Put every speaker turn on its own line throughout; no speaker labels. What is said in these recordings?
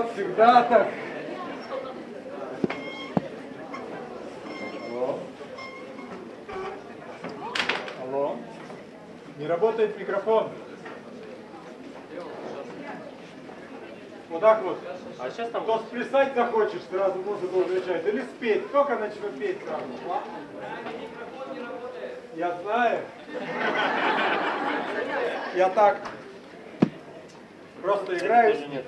Вот, всегда так. Алло. Алло. Не работает микрофон. Вот так вот.
А сейчас там
Кто сплясать захочешь, сразу музыку включать. Или спеть. Только начну петь сразу. Я знаю. Я так. Просто играю.
Тоже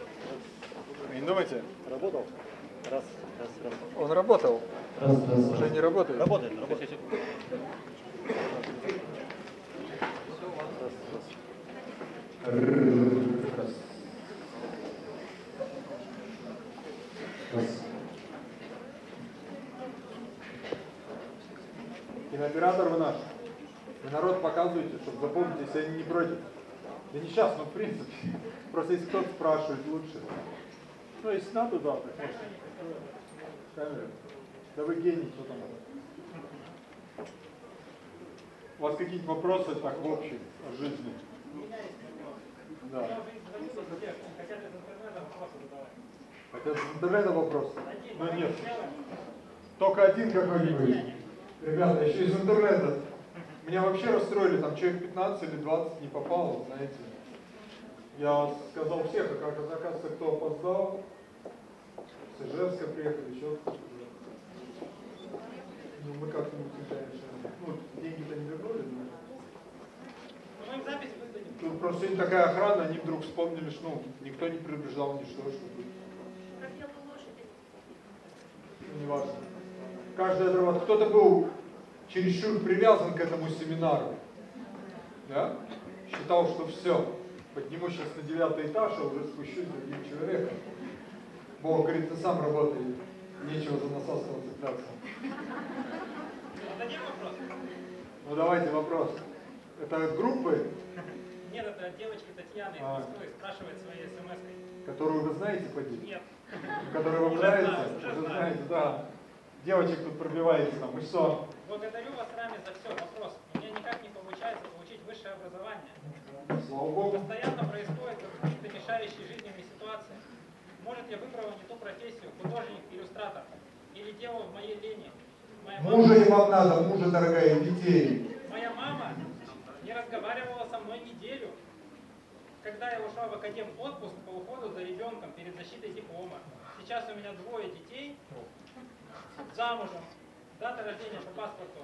нет.
Не думайте.
Работал? Раз, раз, раз.
Он работал.
Раз, раз,
Уже не работает.
Работает, работает.
Кинооператор вы наш. Вы народ показываете, чтобы запомнить, если они не против. Да не сейчас, но в принципе. Просто если кто-то спрашивает, лучше. Ну, если надо, да, так можно. Камера. Да вы гений, что там. У вас какие-то вопросы так в общем о жизни? Да. Хотят из интернета вопрос? Ну нет. Только один какой-нибудь. Ребята, еще из интернета. Меня вообще расстроили, там человек 15 или 20 не попало, знаете. Я сказал всех, а как оказывается, кто опоздал, с Ижевска приехали, еще. Ну, мы как-нибудь, конечно, ну, деньги-то не вернули, но... Тут просто сегодня такая охрана, они вдруг вспомнили, что ну, никто не предупреждал ни что, что будет. Ну, неважно. Каждый отрывает. Кто-то был чересчур привязан к этому семинару. Да? Считал, что все. Подниму сейчас на девятый этаж, а уже спущусь другим человеком. Бог говорит, ты сам работай. Нечего за насосом цепляться. Ну давайте вопрос. Это от группы,
Нет, это от девочки Татьяны из
А.
Москвы спрашивает своей смс-кой.
которую вы знаете, поди?
Нет.
Которая вам нравится?
уже
Уже знаете, да. Девочек тут пробивается там. И что?
Благодарю вас рами за все. Вопрос. У меня никак не получается получить высшее образование.
Слава Богу.
Постоянно происходят какие-то мешающие жизненные ситуации. Может, я выбрала не ту профессию, художник, иллюстратор. Или дело в моей лени. Моя
Мужа и вам надо, мужа, дорогая, детей.
Моя мама не разговаривала со мной неделю. Когда я ушла в академ отпуск по уходу за ребенком перед защитой диплома. Сейчас у меня двое детей, замужем, дата рождения по паспорту.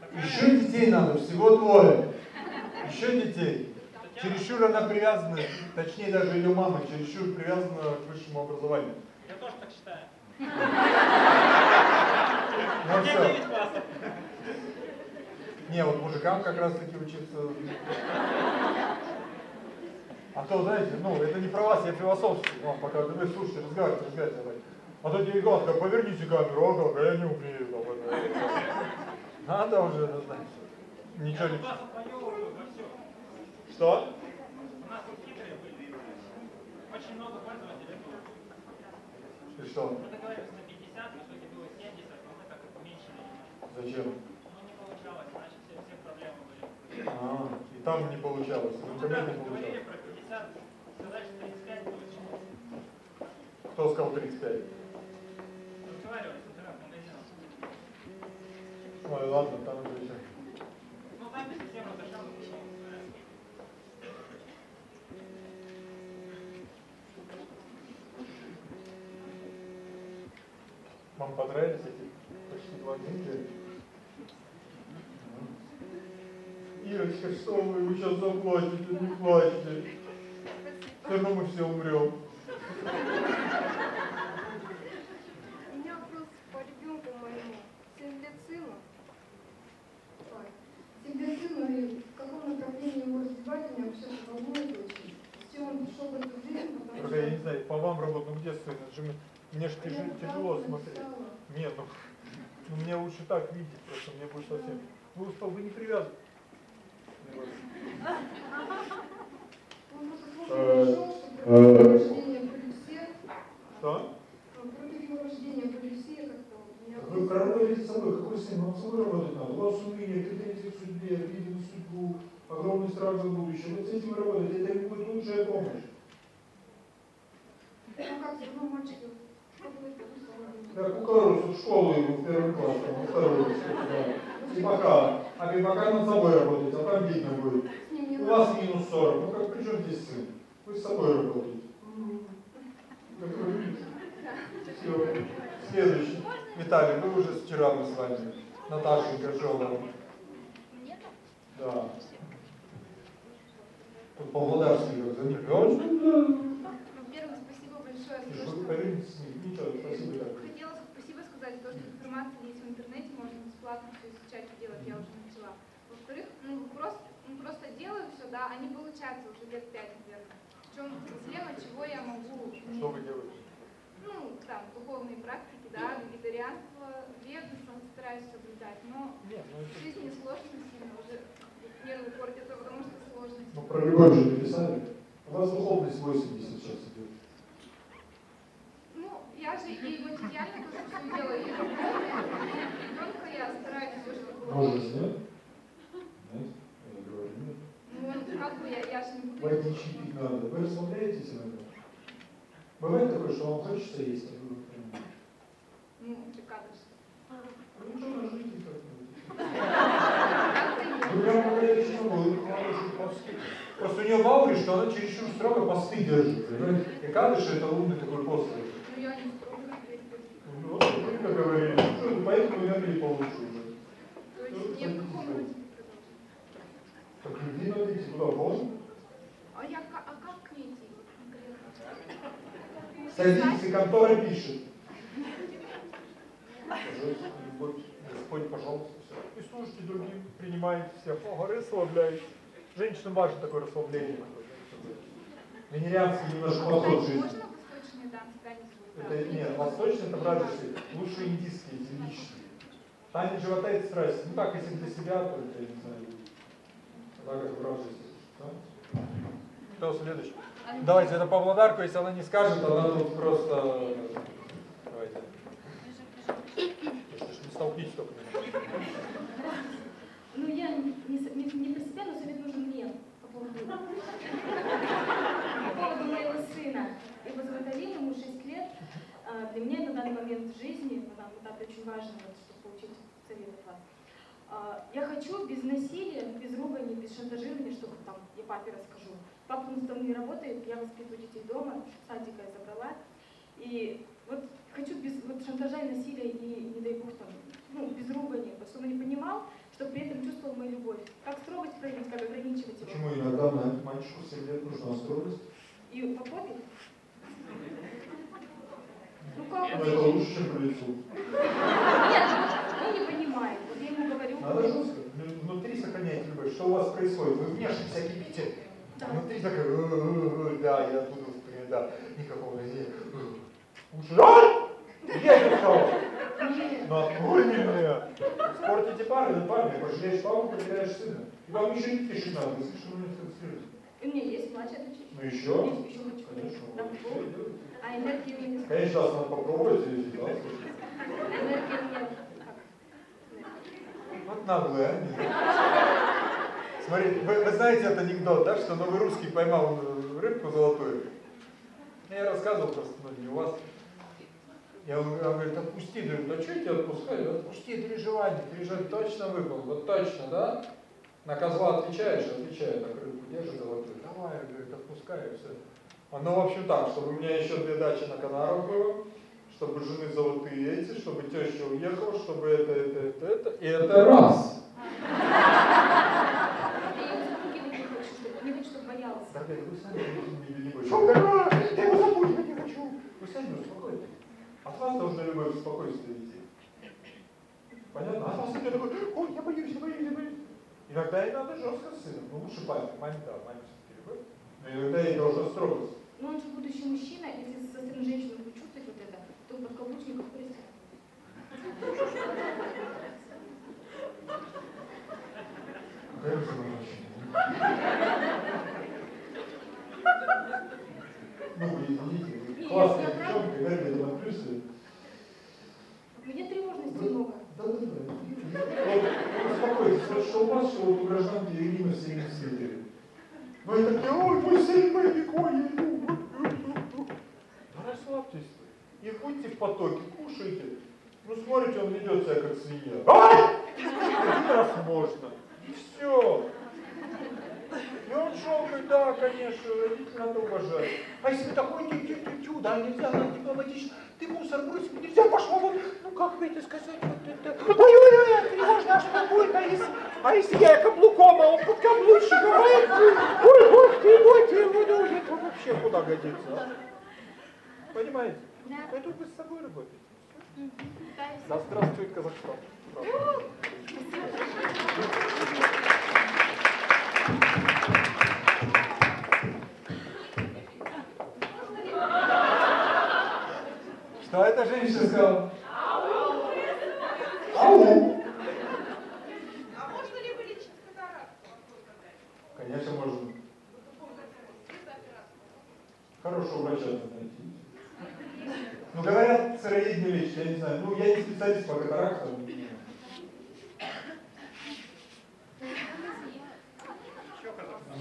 Такая-
Еще детей надо, всего двое. Еще детей. Чересчур она привязана, точнее даже ее мама, чересчур привязана к высшему образованию.
Я тоже так считаю.
Ну все.
9 классов.
Не, вот мужикам как раз таки учиться. А то, знаете, ну, это не про вас, я философский. Ну, пока вы слушайте, разговаривайте, разговаривайте. давай. А то тебе глазка, поверните камеру, а как, я не умею. Надо уже, знаете. Ничего не...
у вас отвоевываю во все.
Что?
У нас тут хитрые были. Очень много пользователей было.
И что?
Мы договорились на 50, в итоге было 70, но мы так уменьшили.
Зачем?
Ну не получалось, значит все, все проблемы были.
А, и там не получалось,
Ну
интернете
так
не
говорили про 50, сказать, что 35 получилось.
Кто сказал 35?
Разговаривали с интернет-магазином.
Ой, ладно, там уже еще.
Ну запись всем разрешала,
Вам понравились эти почти два недели? Ирочка, что вы, вы сейчас заплатите, не плачете. Все равно мы все умрем.
У меня вопрос по ребенку моему. 7 лет сыну. Ой, 7 лет сыну, и в каком направлении его развивать меня вообще волнует очень. С чем он пришел в эту жизнь, потому
Только я не знаю, по вам работаю, ну где мне же тяжело, тяжело смотреть. Нет, ну, ну мне лучше так видеть, просто мне будет совсем. Вы устал, вы не
пришел, что а.
Вы проработали с собой, какой сын? Вам с собой работать надо. У вас уныние, претензии к судьбе, обиды на судьбу, огромный страх за будущее. Вот с этим работать, это будет лучшая помощь.
Ну как, все равно
Как у в школу его в первый класс, там, во второй, да. Пимака. А Пимака над собой работает, а там видно будет. У вас минус 40. Ну как, при чем здесь сын? Вы с собой работаете. Как вы видите. Все. Следующий. Виталий, вы уже вчера мы с вами. Наташа Горжова. Да. Тут Павлодарский заметил.
Ну, Хотела спасибо сказать за то, что информация есть в интернете, можно бесплатно все изучать и делать, я уже начала. Во-вторых, ну просто, ну просто делаю все, да, а не получается уже лет пять, наверное. В чем проблема, чего я могу...
Что вы делаете?
Ну, там, духовные практики, да, вегетарианство, веганство стараюсь соблюдать, но
Нет, ну
в жизни сложно сильно, уже нервы портятся, потому что сложности.
Ну, про любовь же написали. У вас духовность 80 сейчас
я же и материально тоже все и ребенка я стараюсь было.
Возраст? Я.
Ну, как бы я, я же не буду...
Водички пить надо. Вы расслабляетесь иногда? Бывает такое, что вам хочется есть, а вы прям...
Ну, прикадыш.
Ну, ничего, на жизни как-нибудь.
Как-то есть.
Вы прям говорите, что вы посты. Просто у нее в ауре, что она чересчур строго посты держит. понимаете? И кадыш это умный такой пост.
Ну, я не строго, я
Ну, Вот вы как говорили, ну, я не получше уже.
То есть я в каком роде продолжу?
Так людей надо идти туда, можно?
А я а как к ней идти?
Садитесь, и контора пишет. Пожалуйста, Господь, Господь, пожалуйста, все. И слушайте другим, принимайте всех. Ого, расслабляйтесь. Женщинам важно такое расслабление. Венерианский немножко подход
Кстати,
жизни. Это нет, восточный это бразильский, лучше индийские, индийские. Танец живота это страсть. Ну так, если для себя, то это, я не знаю, так как бразильский. Да? Кто следующий? Давайте, это Павлодарку, если она не скажет, она тут просто... Давайте. Если не столкнитесь только.
Ну, я не, не, не, не про себя, но совет нужен мне по поводу, по поводу моего сына. Его зовут Алина, ему 6 лет. А, Для меня на данный момент в жизни, на данном этапе очень важно, вот, вас. А, Я хочу без насилия, без ругани, без шантажирования, чтобы там я папе расскажу. Папа там не работает, я воспитываю детей дома, садика я забрала. И вот хочу без вот, шантажа и насилия и, не дай бог, там, ну, без ругани, чтобы он не понимал, чтобы при этом чувствовал мою любовь. Как строгость проявить, как ограничивать его.
Почему иногда на мальчику в 7 лет нужна строгость?
И по попе? Ну как?
Но это лучше, чем по лицу.
Нет, он не понимает. Вот я ему говорю.
Надо жестко. Ну, Внутри сохраняйте любовь. Что у вас происходит? Вы внешне себя кипите.
Да.
Внутри такая, «Э, э, э, да, я буду, да, никакого не Ужас! Я это сказал.
Нет.
Ну. Спортите пары, на парня, пожалеешь папу, потеряешь сына. И вам еще не тишить надо, вы слишком серьезно.
И у меня есть младшая дочь.
Ну еще?
Еще хочу.
Конечно.
Да. А энергии у меня...
Конечно, надо попробовать да, слушай.
Энергии у меня... Как?
Вот наглые, а? Смотри, вы, вы знаете этот анекдот, да, что новый русский поймал э, рыбку золотую? Я рассказывал просто многим, у вас. Я, он говорит, отпусти, говорит, а что я тебя отпускаю? Отпусти, три желания, точно выполнил, вот точно, да? На козла отвечаешь, отвечает, так рыбку держит золотую, давай, говорит, отпускай, и все. Ну, в общем так, чтобы у меня еще две дачи на Канарах было, чтобы жены золотые эти, чтобы теща уехала, чтобы это, это, это, это, и это раз.
Я его запугивать не хочу, чтобы... Не хочу, чтобы боялся.
Дорогая, вы сами не больше. Что такое? Я его запугивать не хочу. Вы сами успокойтесь. От вас должна любое спокойствие идти. Понятно? А вас я такой, ой, я боюсь, я боюсь, я боюсь. Иногда и надо жестко с сыном. Ну, лучше папе, маме, да, маме все-таки любовь. Но иногда и должна строгость.
Но он же будущий мужчина, если со стороны женщины будет чувствовать вот это, то он подкаблучников
самодовольная. Ну, вы извините,
я правда-
девчонка, энергия дома плюсы.
Меня тревожности много.
Да, да, да. Вот, успокойтесь, что у вас, что у гражданки Ирины в синем свитере. Вы такие, ой, мой сын, мой. Да расслабьтесь и будьте в потоке, кушайте. Ну, смотрите, он ведет себя как свинья. Один раз можно. И все. И он шел, да, конечно, родителей надо уважать. А если такой тю тю тю тю да, нельзя, надо дипломатично, ты мусор бросил, нельзя, пошел вот, ну как бы это сказать, вот это, ой-ой-ой, тревожно, а что будет, а если, а если я каблуком, а он под каблучником, ой, ой, ой, ты, ой, ты, ой, это вообще куда годится, а? Понимаете?
Да.
Поэтому вы с собой работаете. Да здравствует Казахстан. Что эта женщина сказала? Ау!
А можно ли вылечить катаракту?
Конечно, можно. Хорошего врача найти. Ну, говорят, сыроедение лечит, я не знаю. Ну, я не специалист по катарактам.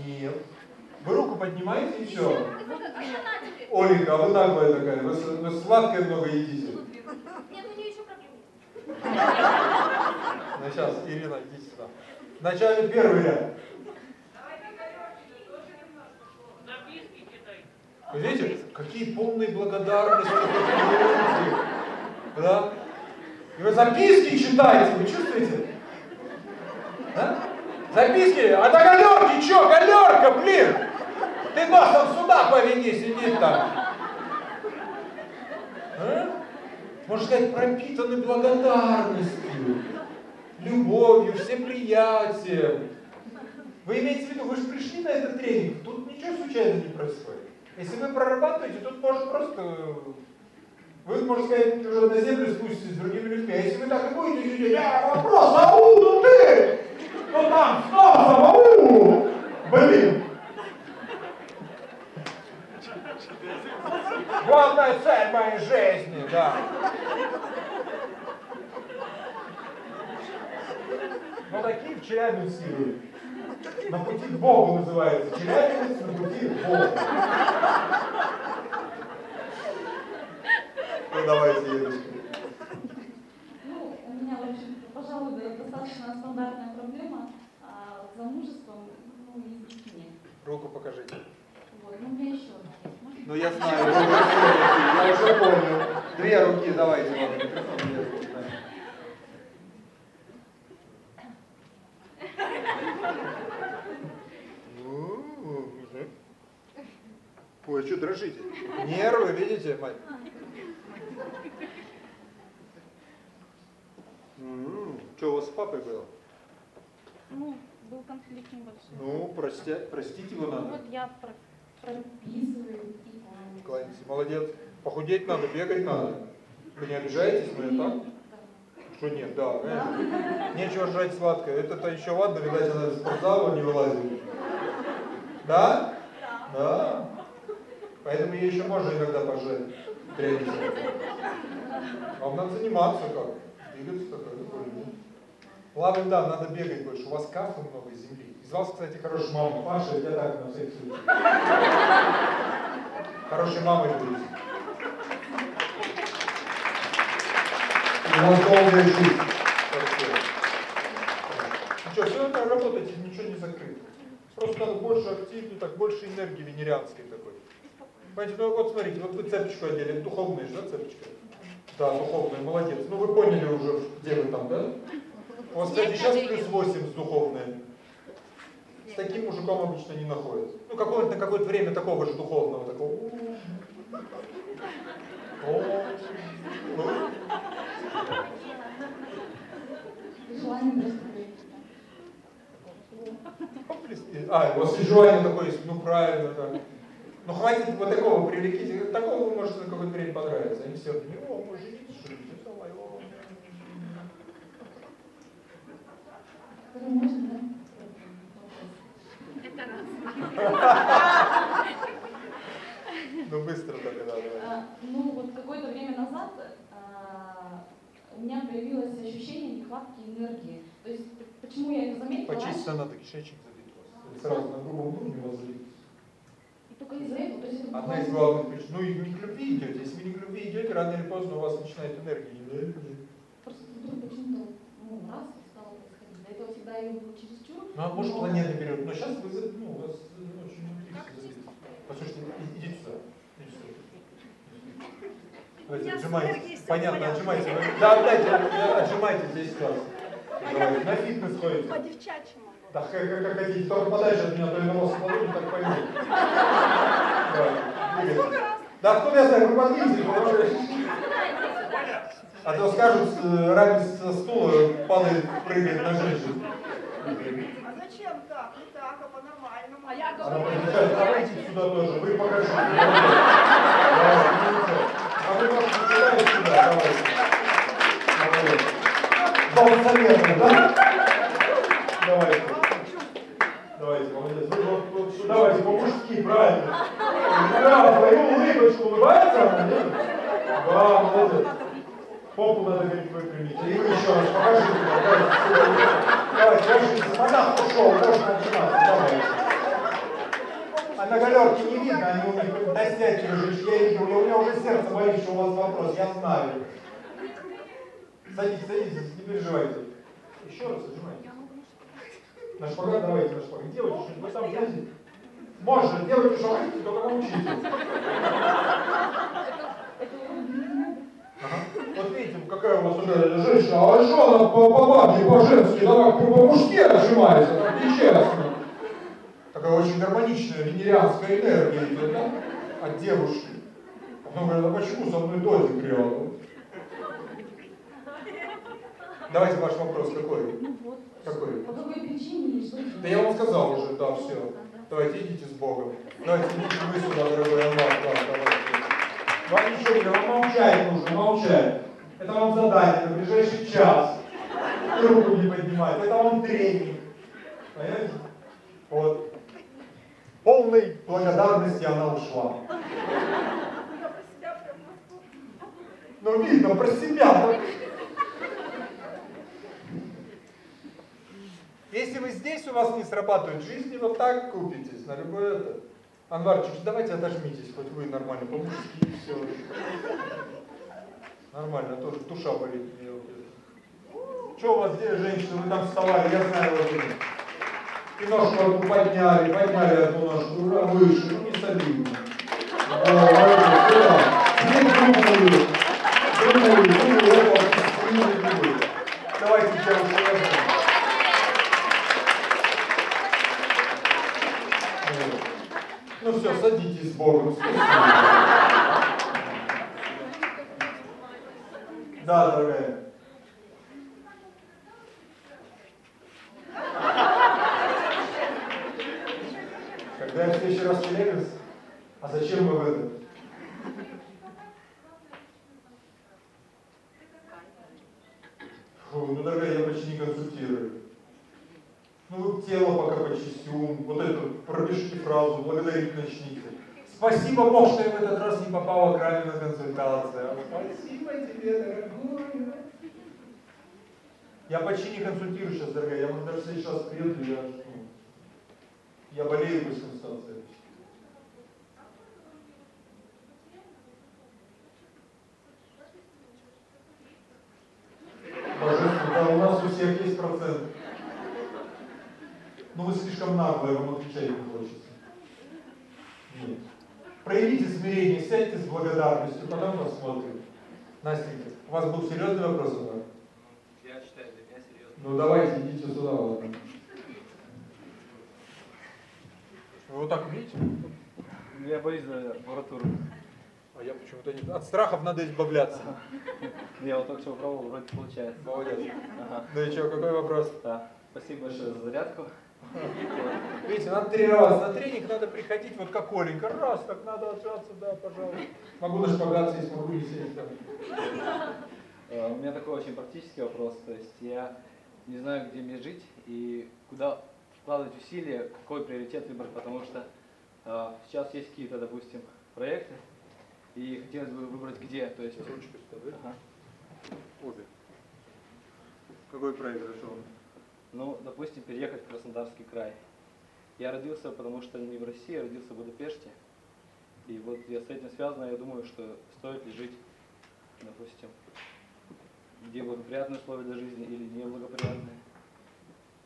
Нет. Вы руку поднимаете и все. Оленька, а вы наглая такая, вы, вы сладкое много едите.
Нет, у нее еще проблемы.
Ну, сейчас, Ирина, идите сюда. Вначале первый ряд. Вы видите, какие полные благодарности. Да? И вы записки читаете, вы чувствуете? Да? Записки, а до галерки что, галерка, блин! Ты носом сюда поведи, сидит там. А? Можно сказать, пропитаны благодарностью, любовью, всеприятием. Вы имеете в виду, вы же пришли на этот тренинг, тут ничего случайно не происходит. Если вы прорабатываете, тут может просто... Вы, можно сказать, уже на землю спуститесь с другими людьми. А если вы так и будете сидеть, а, вопрос, ау, ну ты! Ну там, с носом, ау! Блин! Главная цель моей жизни, да. Ну такие в Челябинске. На пути к Богу называется. Челябинец на пути к Богу. Ну давайте, Ирочка.
Ну, у меня, в общем, пожалуй, достаточно стандартная проблема а, с замужеством, ну, и с детьми.
Руку покажите.
Вот, ну, у меня еще одна есть. Можно?
Ну я знаю, я уже понял. Две руки давайте, ладно, микрофон две руки, да. Ну, уже. Ой, что дрожите? Нервы, видите, мать? Что у вас с папой было?
Ну, был конфликт небольшой.
Ну, простя, простить его
Ну,
надо.
вот я про- прописываю.
Кланяйтесь, молодец. Похудеть надо, бегать надо. Вы не обижаетесь, но я так? Что нет, да, конечно. Нечего жрать сладкое. Это-то еще ладно, видать, она из спортзала не вылазит. Да? Да. Поэтому ей еще можно иногда пожрать. Тренинг. Вам надо заниматься как? Двигаться такое такое. Ладно, да, надо бегать больше. У вас кафа много земли. Из вас, кстати, хорошая мама. Паша, я так на всякий случай. Хорошей мамой будете. У вас долгая жизнь. Ну что, все это работаете, ничего не закрыто. Просто надо больше активнее, так, больше энергии венерианской такой. Понимаете, ну вот смотрите, вот вы цепочку одели, духовная же, да, цепочка? Да, духовная, молодец. Ну вы поняли уже, где вы там, да? У вас, кстати, сейчас плюс 8 с духовной. С таким мужиком обычно не находят. Ну, какое-то на какое-то время такого же духовного, такого. О, ну,
Желание достроить.
Поплести. А, у вас и желание такое есть, ну правильно, да. Ну хватит вот такого привлеките, такого вы можете на какое-то время понравиться. Они все, о, мы женились, что ли, все, давай, о».
Скажи, можно, да?
Ну быстро надо. давай.
Ну, вот какое-то время назад а, у меня появилось ощущение нехватки энергии. То есть, почему я это заметила?
Почиститься надо, кишечник Сразу на грубом уровне у вас забит.
И только из-за этого, то есть это
Одна из главных причин. Ну и не к любви идете. Если вы не к рано или поздно у вас начинает энергия. энергия.
Просто вдруг почему-то ну, раз и стало происходить. До этого всегда ее было чересчур.
Ну, а может
но-
планета берет, но сейчас вы, ну, у вас ну, очень внутри забито. Послушайте, идите сюда. Идите сюда. Давайте, отжимайтесь. Понятно, отжимайтесь. Да, отдайте, отжимайтесь 10 раз. Давай, на фитнес ходите.
По девчачьему.
Так как, как, хотите, только подальше от меня, то я на вас не так пойму. Давай, двигайтесь. Да откуда я знаю, вы подвиньте. А то скажут, э, рабис со стула падает, прыгает на женщин.
А зачем так? Не так, а по-нормальному. А я
подбежит, давайте сюда тоже, вы покажите. А вы просто выбираете сюда, давайте. Давай. Балансометр, да? Давайте. Давайте, молодец. Вы вот, вот сюда, давайте, по-мужски, правильно. Да, свою улыбочку улыбается? Да, молодец. Попу надо как выпрямить. И еще раз покажите. Давайте ложитесь. Монах ушел, можно отжиматься. Давайте. А на галерке не видно, они у них достятки уже, я видел, у меня уже сердце болит, что у вас вопрос, я знаю. Садитесь, садитесь, не переживайте. Еще раз отжимайте. На шпагат давайте, на шпагат. Девочки, вы там знаете? Можно, девочки, что хотите, только научите. Вот видите, какая у вас уже женщина, а что она по, по бабке, по-женски, давай по- по-мужски отжимается, так нечестно. Такая очень гармоничная венерианская энергия идет, да? От девушки. Потом говорят, а почему со мной дозик рядом? Давайте ваш вопрос какой?
Ну.
Какой?
По какой причине
Да я вам сказал уже, да, все. Давайте идите с Богом. Давайте идите вы сюда, дорогой давайте. Вам ничего не вам молчать нужно, молчать. Это вам задание на ближайший час. Руку не поднимать. Это вам тренинг. Понимаете? Вот. Полной благодарности она ушла.
Могу.
Ну, видно, про себя. Если вы здесь, у вас не срабатывает в жизни, вот так купитесь на любое это. Анварчик, давайте отожмитесь, хоть вы нормально, по-мужски, и все. Нормально, тоже душа болит. Что у вас здесь, женщины, вы там вставали, я знаю вас уже. И ножку одну подняли, подняли одну ножку, ура, выше, ну не солидно. О, молодец, ура. Теперь Ну все, садитесь спасибо. Да, дорогая. Когда я в следующий раз в а зачем вы в это? Фу, ну дорогая, я почти не консультирую. Ну тело пока почисти, ум, вот это, пропишите фразу, благодарить начните. Спасибо, Бог, что я в этот раз не попала к раме на консультацию. Спасибо тебе, дорогой. Я почти не консультирую сейчас, дорогая, я может даже в следующий раз приеду, я, ну, я болею без консультации. Божественно, да, у нас у всех есть процент. Но вы слишком наглые, вам отвечать не хочется. Нет. Проявите смирение, сядьте с благодарностью, потом посмотрим. Настенька, у вас был серьезный вопрос, Анвар?
Я считаю, для меня серьезно.
Ну давайте, идите сюда, ладно. Вы вот так видите?
Я боюсь за аппаратуру.
А я почему-то не... От страхов надо избавляться.
Я вот только что попробовал, вроде получается.
Молодец.
Ага.
Ну и что, какой вопрос?
Да. Спасибо большое за зарядку.
Видите, надо три раза. На тренинг надо приходить вот как Оленька. Раз, так надо отжаться, да, пожалуйста. Могу на шпагат сесть, могу не сесть там.
Э, У меня такой очень практический вопрос. То есть я не знаю, где мне жить и куда вкладывать усилия, какой приоритет выбрать, потому что э, сейчас есть какие-то, допустим, проекты, и хотелось бы выбрать где. То есть,
Ручку сюда, да?
Ага.
Обе. Какой проект зашел?
Ну, допустим, переехать в Краснодарский край. Я родился, потому что не в России, я родился в Будапеште. И вот я с этим связано, я думаю, что стоит ли жить допустим, где благоприятные условия для жизни или неблагоприятные.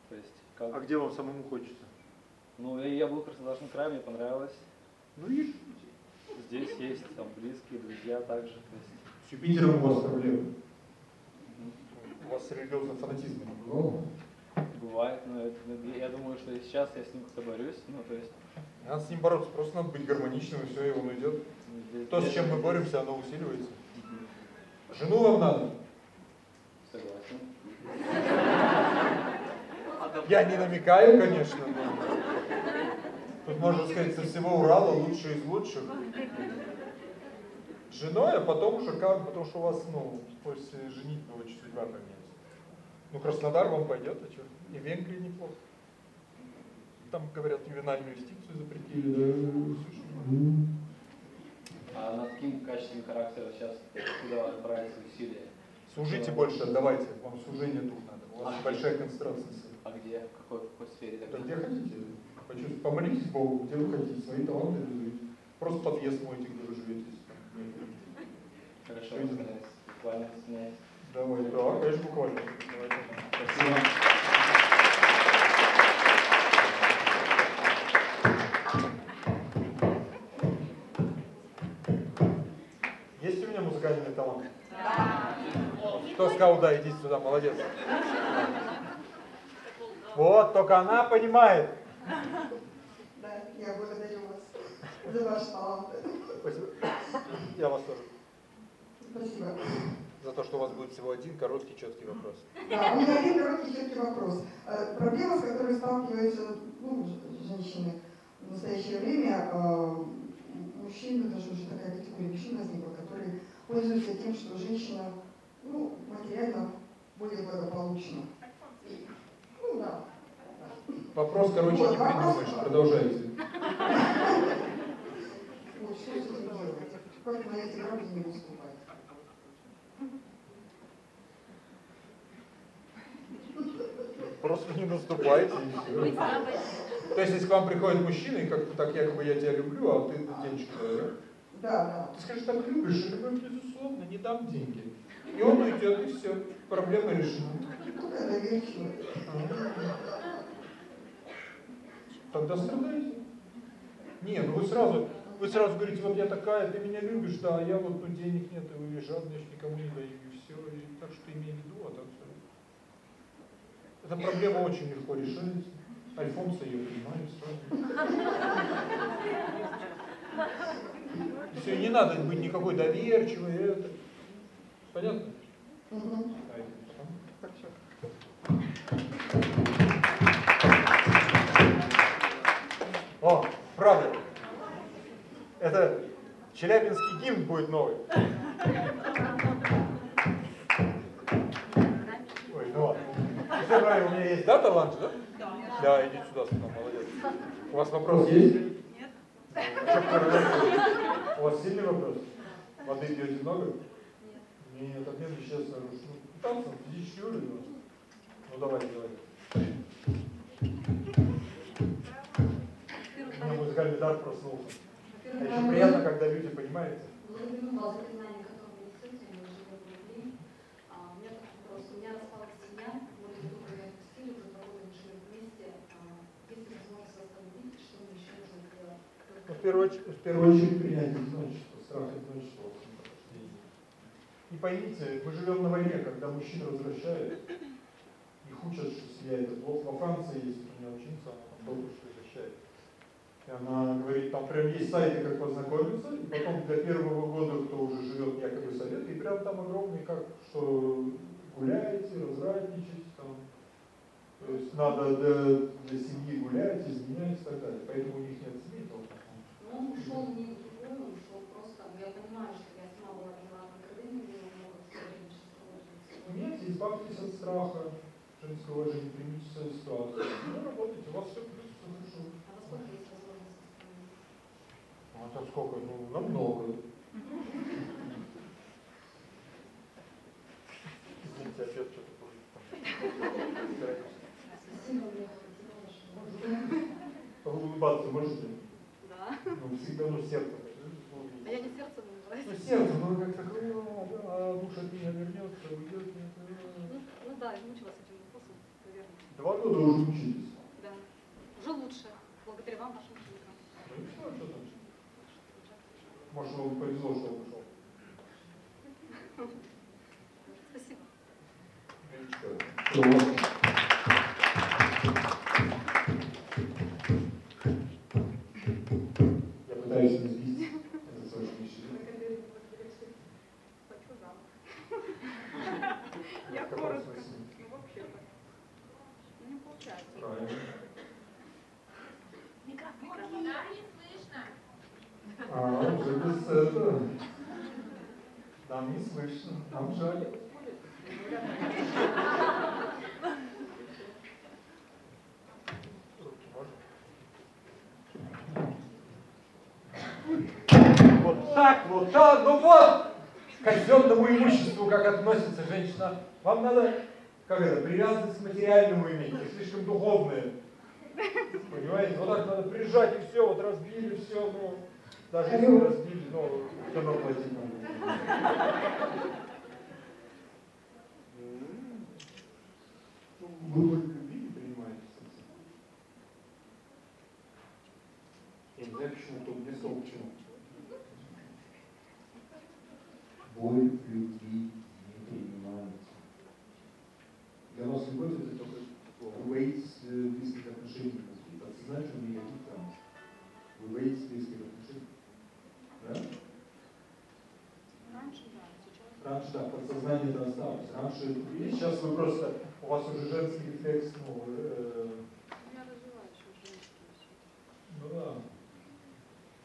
То есть, как...
А где вам самому хочется?
Ну, я, я был в Краснодарском крае, мне понравилось.
Ну и
Здесь есть там близкие, друзья также. То есть,
с Юпитером у вас проблемы. У вас религиозный фанатизм.
Бывает, но это- я думаю, что сейчас я с ним как-то борюсь. Ну, то есть,
Надо с ним бороться, просто надо быть гармоничным, и все, и он уйдет.
ну, здесь-
То, с чем мы боремся, оно усиливается. Жену вам надо?
Согласен.
Я не намекаю, конечно, но тут можно сказать со всего Урала лучшие из лучших. С Женой, а потом уже как, потому что у вас, ну, после женитьбы очень судьба поменяется. Ну, Краснодар вам пойдет, а что? И Венгрия неплохо. Там, говорят, ювенальную юстицию запретили, да.
А над каким качеством характера сейчас куда отправить свои усилия?
Служите больше, отдавайте, вам служение тут надо. У вас
А
большая концентрация сил.
А где? В какой, в какой сфере?
Да где хотите. Почувствуйте, помолитесь Богу, где вы хотите, свои таланты развивайте. Просто подъезд мойте, где вы живете.
Хорошо,
это?
стараюсь. Буквально сменяюсь.
Давай, да, конечно, буквально. Давайте.
Спасибо.
Есть у меня музыкальный талант? Кто сказал, да, идите сюда, молодец. Вот, только она понимает.
Да, я благодарю вас за ваш талант.
Спасибо. Я вас тоже.
Спасибо.
За то, что у вас будет всего один короткий, четкий вопрос.
Да, у меня один короткий четкий вопрос. Э, Проблема, с которой сталкиваются ну, женщины в настоящее время, э, мужчины, даже уже такая категория мужчин возникла, которые пользуются тем, что женщина ну, материально более благополучна. Ну да.
Вопрос, короче, не
Вот, вопрос.
придумаешь. Продолжайте.
Вот что с этим делать? Как на эти грабли не выступать?
Просто не наступайте и все. То есть, если к вам приходит мужчина, и как-то так якобы я тебя люблю, а ты денежки дай, да? Ты скажешь, так любишь, я говорю, безусловно, не дам деньги. И он уйдет, и все. Проблема решена. Тогда страдайте. Не, ну вы сразу, вы сразу говорите, вот я такая, ты меня любишь, да, а я вот, ну денег нет, и вы жадный, я ж никому не даю, и все. И так что имей в виду, а так все. Эта проблема очень легко решается. Альфонса ее принимает сразу. Все, не надо быть никакой доверчивой, это. Понятно? А. О, правда. Это Челябинский гимн будет новый. Меня есть, да, да? Да. Иди сюда, сюда, молодец. У вас вопрос есть? Нет. У вас сильный вопрос? Воды пьете много? Нет. Нет, обмен веществ нарушен. Ну, там сам физический уровень у вас. Ну давайте, давайте. У меня музыкальный дар проснулся. А еще приятно, когда люди, понимаете?
Благодарю вас за знания, которые вы несете, мы живем в любви. А, У меня такой вопрос. У меня распалась семья, мы друг друга не отпустили, уже два года мы живем вместе. А, Есть ли возможность восстановить, что мне еще нужно сделать?
Ну, в, первую, оч- в первую очередь принять одиночество, страх одиночества. И поймите, мы живем на войне, когда мужчин возвращают, их учат, что семья это плохо. Во Франции есть у меня ученица, она бабушка защищает. И она говорит, там прям есть сайты, как познакомиться, и потом для первого года, кто уже живет якобы совет, и прям там огромный, как, что гуляете, развратничаете, там, то есть надо для, для семьи гулять, изменять и так далее. Поэтому у них нет семей толком.
Он ушел не в другую, он ушел просто, ну, я понимаю, что я сама была виновата, когда не было много всего
Умейте, избавьтесь от страха, женского уважения, примите свою ситуацию. Ну, работайте, у вас все плюс, все хорошо.
А во сколько есть возможность?
А там сколько? Ну, намного. Извините, опять что-то будет.
Спасибо.
А вы улыбаться можете?
Да.
Ну, всегда же сердце.
А я не сердце выбрала.
Ну, сердце, ну, но как-то такое, ну, а душа от меня вернется, уйдет.
Ну, ну да, я мучилась этим вопросом, наверное.
Два года уже учились.
Да. Уже лучше, благодаря вам, вашим ученикам.
Ну, и что, что там? Может, вам повезло, что он ушел.
Спасибо.
Спасибо. Я не сбить это
коротко. Ну. Ну, не получается.
Да, не слышно.
А, уже без этого. Нам не слышно, нам жаль. Руки можно? Вот так, ну вот! К казенному имуществу, как относится женщина. Вам надо, как это, привязанность к материальному иметь, не слишком духовное. Понимаете, вот так надо прижать и все, вот разбили все, ну, даже если разбили, но все равно платить надо. Ну, Вы бы любви не принимаете совсем. Я не знаю, почему кто мне сказал, почему.
Боль любви не принимается. Для вас любовь это только вы боитесь э, близких отношений, подсознательно никаких там. Вы боитесь близких отношений. Да?
Раньше, да, сейчас.
Раньше, да, подсознание это осталось. Раньше, и сейчас вы просто, у вас уже женский рефлекс, ну, э,
Я развиваю еще женские все.
ну да.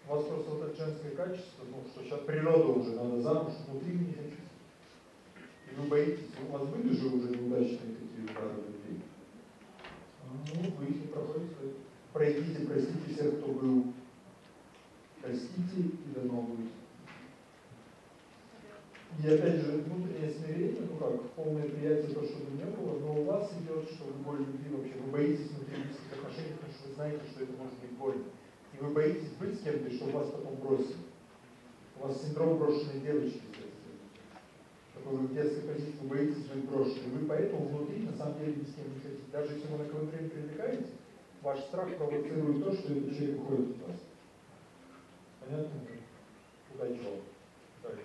У вас просто вот это женское качество, ну, что сейчас природа уже, надо замуж, внутри не хочу. И вы боитесь, у вас были же уже неудачные такие пары людей. Ну, вы их не проходите. Пройдите, простите всех, кто был. Простите и давно будет. И опять же, внутреннее смирение, ну как, полное приятие то, что бы не было, но у вас идет, что любой любви вообще, вы боитесь внутри близких отношений, потому что вы знаете, что это может быть больно. И вы боитесь быть с кем-то, что вас потом бросят. У вас синдром брошенной девочки. Такой вы в детской позиции, вы боитесь быть брошенной. Вы поэтому внутри на самом деле ни с кем не хотите. Даже если вы на кого-то привлекаете, ваш страх провоцирует то, что этот человек уходит от вас. Понятно? Удачи вам. Дальше.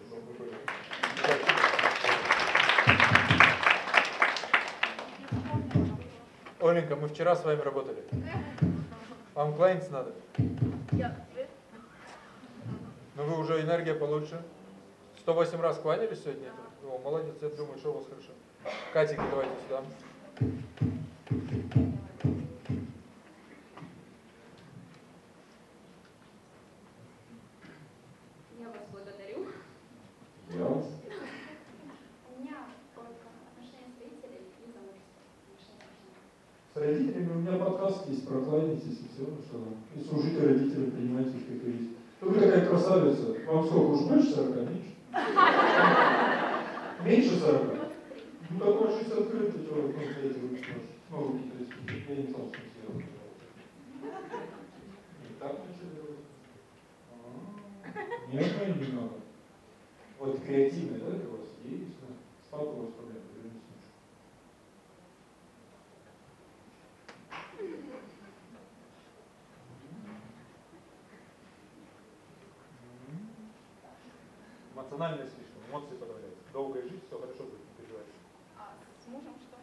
Оленька, мы вчера с вами работали. Вам кланяться надо? Ну вы уже энергия получше. 108 раз кланялись сегодня? О, молодец, я думаю, что у вас хорошо. Катенька, давайте сюда.
Я вас благодарю.
Я вас.
У меня только отношения с родителями и замужество.
С родителями у меня подкаст есть, прокланяйтесь и все, что. И служите родителям, принимайте их как есть. Ну, вы такая красавица. Вам сколько, уж больше 40, меньше? Меньше 40? Ну, так ложись открыто, что вы можете. Ну, я не сделать. И так начали делать. Нежно или немного? Вот креативное, да, у вас есть? да? С папой у вас проблемы, вернитесь немножко.
Эмоционально слишком, эмоции подавляют. Долгая жизнь, все хорошо будет, не переживайте.
А с мужем что?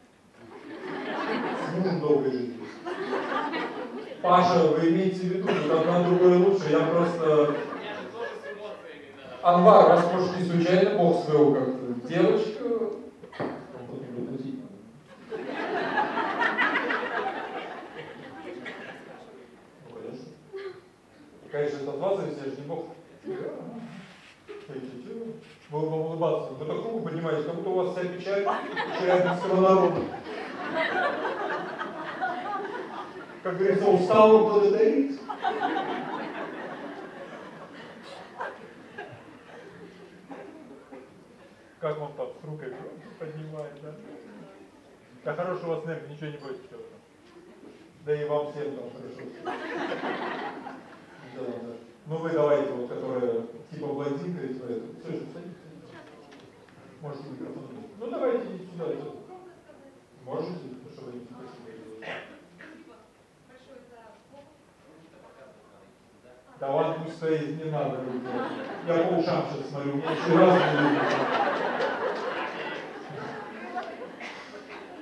С мужем долгой жизни. Паша, вы имеете в виду, что одна другой лучше, я просто... Анвар, раз может не случайно Бог свел как-то. Девочка... Ну, конечно.
Конечно, это от вас зависит, я же не Бог. Было бы улыбаться. Вы так руку поднимаете, как будто у вас вся печаль Челябинского народа. Как говорится, устал благодарить. Как вам там с рукой поднимает, да? Да хороший у вас нерв, ничего не бойтесь. чего. Да и вам всем там хорошо. Да, да. Ну вы давайте, вот, которая типа блондинка, и. Слушай, садись, садись. Можете микрофон. Ну давайте идите сюда. идите. Можете, чтобы не
Большое за помощь.
Да ладно, пусть стоит, не надо. Я по ушам сейчас смотрю, у меня еще разные люди.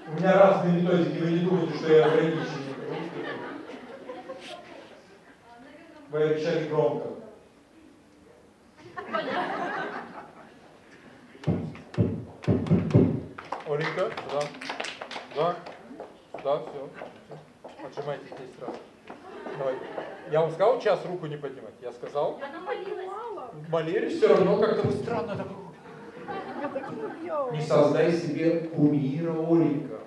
У меня разные методики, вы не думайте, что я ограниченный. Вы обещали громко. Оленька, сюда. Да. Сюда, все. Отжимайте здесь сразу. Давай. Я вам сказал час руку не поднимать? Я сказал.
Она молилась.
Молились, все равно как-то вы странно так. Не создай себе кумира, Оленька.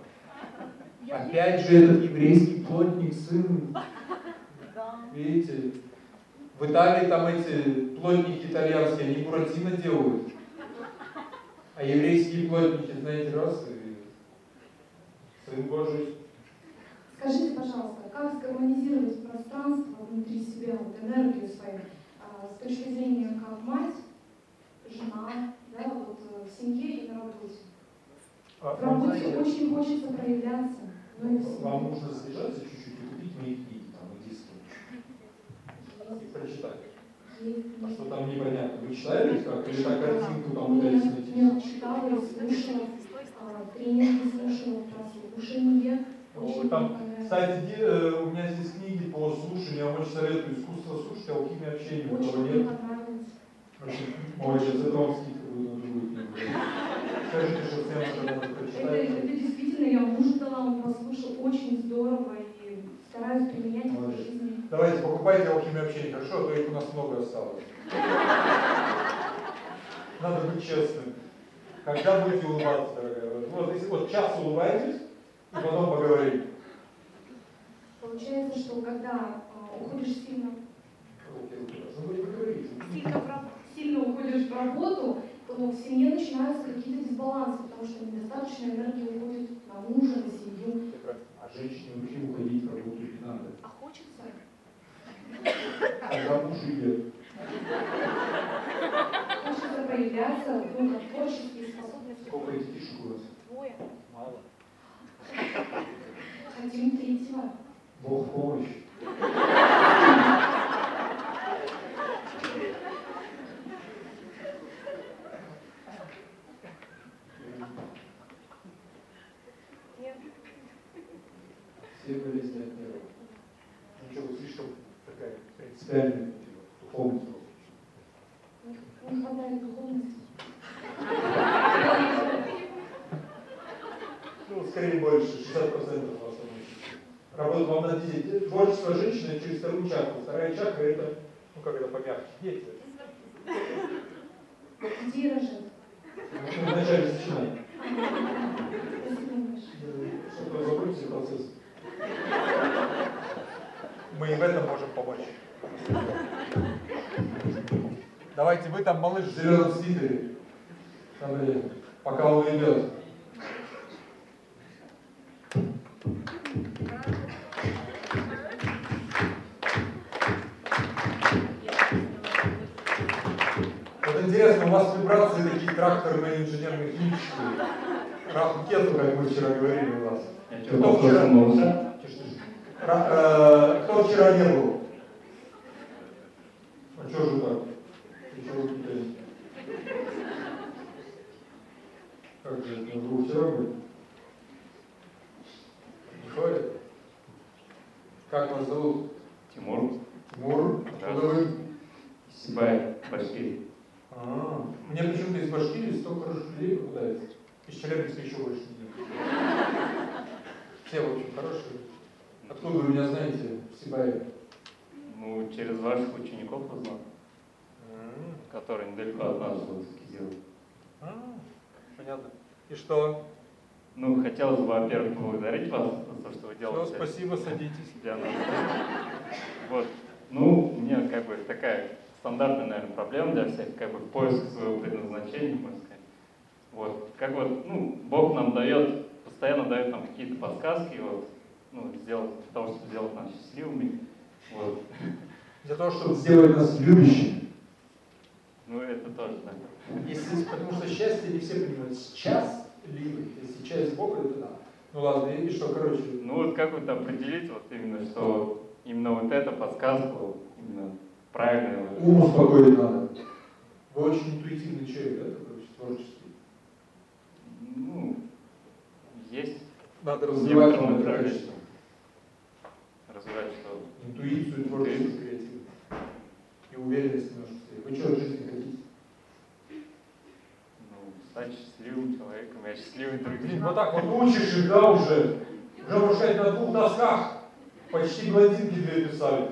Опять же этот еврейский плотник, сын. Видите? В Италии там эти плотники итальянские, они буратино делают. А еврейские плотники, знаете, раз и Сын Божий.
Скажите, пожалуйста, как сгармонизировать пространство внутри себя, вот энергию свою, а, с точки зрения как мать, жена, да, вот э, в семье и на работе?
А,
В работе
знаете,
очень хочется проявляться, но и в семье.
Вам нужно сбежаться чуть-чуть и купить мои книги, там, диски.
и прочитать.
Есть,
А
есть.
что там непонятно? Вы читали как? Или так картинку там пытались найти?
нет, читала слушала, а, тренинги слушала, прослушивание.
Там, кстати, э, у меня здесь книги по слушанию, я очень советую искусство слушать, алхимия общения, у кого нет. Очень молодец, это вам скидка будет на другую книгу. Скажите, что всем это надо прочитать.
это действительно, я мужу дала, он послушал, очень здорово и стараюсь применять в жизни.
Давайте, покупайте алхимию общения, хорошо? А то их у нас много осталось. Надо быть честным. Когда будете улыбаться, дорогая? Вот, если вот час улыбайтесь, и потом поговорим.
Получается, что когда а, уходишь сильно, сильно, раб- сильно уходишь в работу, то в семье начинаются какие-то дисбалансы, потому что недостаточно энергии уходит на мужа, на семью.
А женщине вообще уходить в работу не надо.
А хочется?
Когда муж идет.
Хочется проявляться, ну, как творческие способности.
Сколько детишек у вас?
Двое.
Мало.
Хотим третьего.
Бог помощь. Все болезни от нервов.
Ничего, вы слишком такая принципиальная
Духовность.
Не, не хватает духовности.
Ну, скорее больше, 60% в основном. Работа вам надо видеть. Творчество женщины через вторую чакру. Вторая чакра это, ну как это помягче, дети.
Детей рожать.
Ну, вначале
большое.
Чтобы разобрать все процессы. Мы и в этом можем помочь. Давайте вы там, малыш, в зеленом свитере. Смотри, пока он идет. Вот интересно, у вас вибрации такие тракторные, инженерные, химические. Ракету, как мы вчера говорили у вас. Кто вчера, э, кто вчера не был? А что же так? Кидаете? Как же это? Вы вчера были? Не ходит? Как вас зовут?
Тимур.
Тимур? Откуда вы?
Сибай, Башкирия.
А, мне почему-то из Башкирии столько хороших людей попадается. Из Челябинска еще больше. Все, в общем, хорошие. Откуда вы меня знаете, в Сибае?
Ну, через ваших учеников узнал, которые недалеко от нас.
А, понятно. И что?
Ну, хотелось бы, во-первых, поблагодарить вас за то, что вы делаете.
Все, спасибо, садитесь.
Для нас. Вот. Ну, у меня как бы такая стандартная, наверное, проблема для всех, как бы поиск своего предназначения, можно сказать. Вот. Как вот, ну, Бог нам дает, постоянно дает нам какие-то подсказки, вот, ну, сделать, для того, чтобы сделать нас счастливыми. Вот.
Для того, чтобы сделать нас любящими.
Ну, это тоже, да.
Если, потому что счастье не все понимают. Счастливый. Если часть Бога, это да. Ну ладно, и что, короче.
Ну вот как вот определить вот именно, что именно вот эта подсказка именно правильная.
Ум успокоить надо. Вы очень интуитивный человек, да, такой творческий?
Ну, есть.
Надо развивать это
направление.
качество.
Развивать что?
Интуицию, творчество, креативность. И уверенность немножко в себе. Вы что от жизни хотите?
Ну, стать счастливым человеком, я счастливый другим.
Вот так вот учишь их, да, уже. Уже, сказать, на двух досках. Почти блондинки две писали.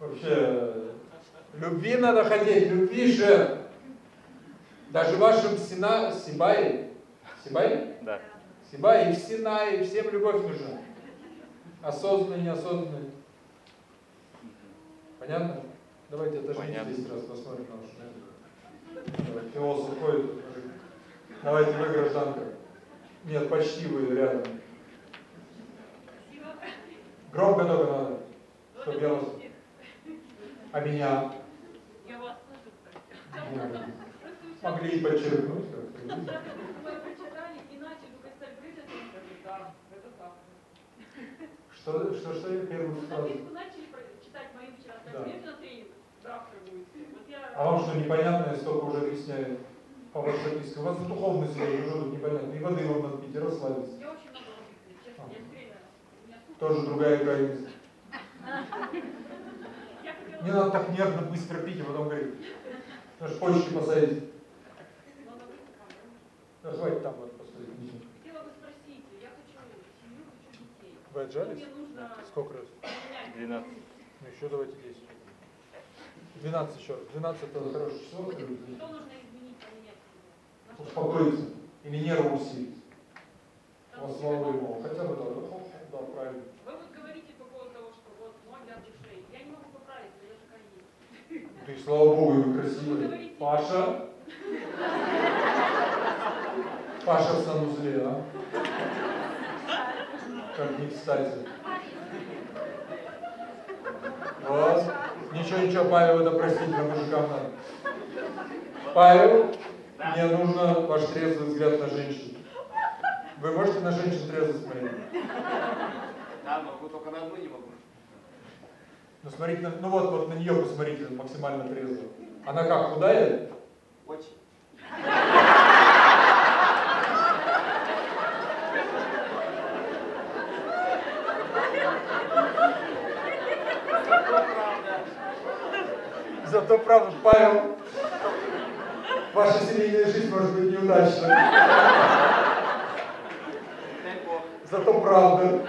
Вообще, любви надо хотеть, любви же. Даже вашим Сина, Сибай, Сибай?
Да.
Сибай и в Синае, всем любовь нужна. Осознанный, неосознанный. Понятно? Давайте отожмите. 10 раз, посмотрим на вашу Давай, Философ ходит. Давайте вы, гражданка. Нет, почти вы рядом. Громко только надо, чтобы я вас... А меня?
Я вас слышу.
Нет. Могли и подчеркнуть как-то.
Мы прочитали, иначе только стали говорить, это да, это так.
Что, что, что я первую фразу?
записку начали про- читать мою вчера,
Да.
сказали, на тренинг, завтра будет. Вот я...
А вам что, непонятно, я столько уже объясняю по вашей записке? У вас духовность уже тут непонятно. И воды вам надо пить, и расслабиться.
Я очень много выпью, честно, я у меня сколько-
Тоже другая крайность.
Я
Не надо так нервно быстро пить, а потом говорить. Потому что почки посадить. Да хватит там вот ничего.
Хотела бы спросить, я хочу семью, хочу детей.
Вы отжались?
Мне нужно...
Сколько раз?
поменять
12.
Ну еще давайте 10. 12 еще раз. 12 это хорошее число.
Что нужно изменить, поменять
Успокоиться. Или нервы усилить.
Надо.
ему. Хотя бы да, да, да, правильно.
Вы вот говорите по поводу того, что вот ноги от ушей. Я не могу поправиться, я такая есть.
Ты, слава богу, вы красивый. Паша. Паша в санузле, а? Как не кстати. Вот. Ничего, ничего, Павел, это простительно мужикам надо. Павел, мне нужно ваш трезвый взгляд на женщин. Вы можете на женщин трезво смотреть?
Да, могу, только на одну не могу.
Ну, смотрите, на, ну вот, вот на нее посмотрите максимально трезво. Она как, худая?
Очень.
Зато правда, Павел, ваша семейная жизнь может быть неудачной. Зато правда.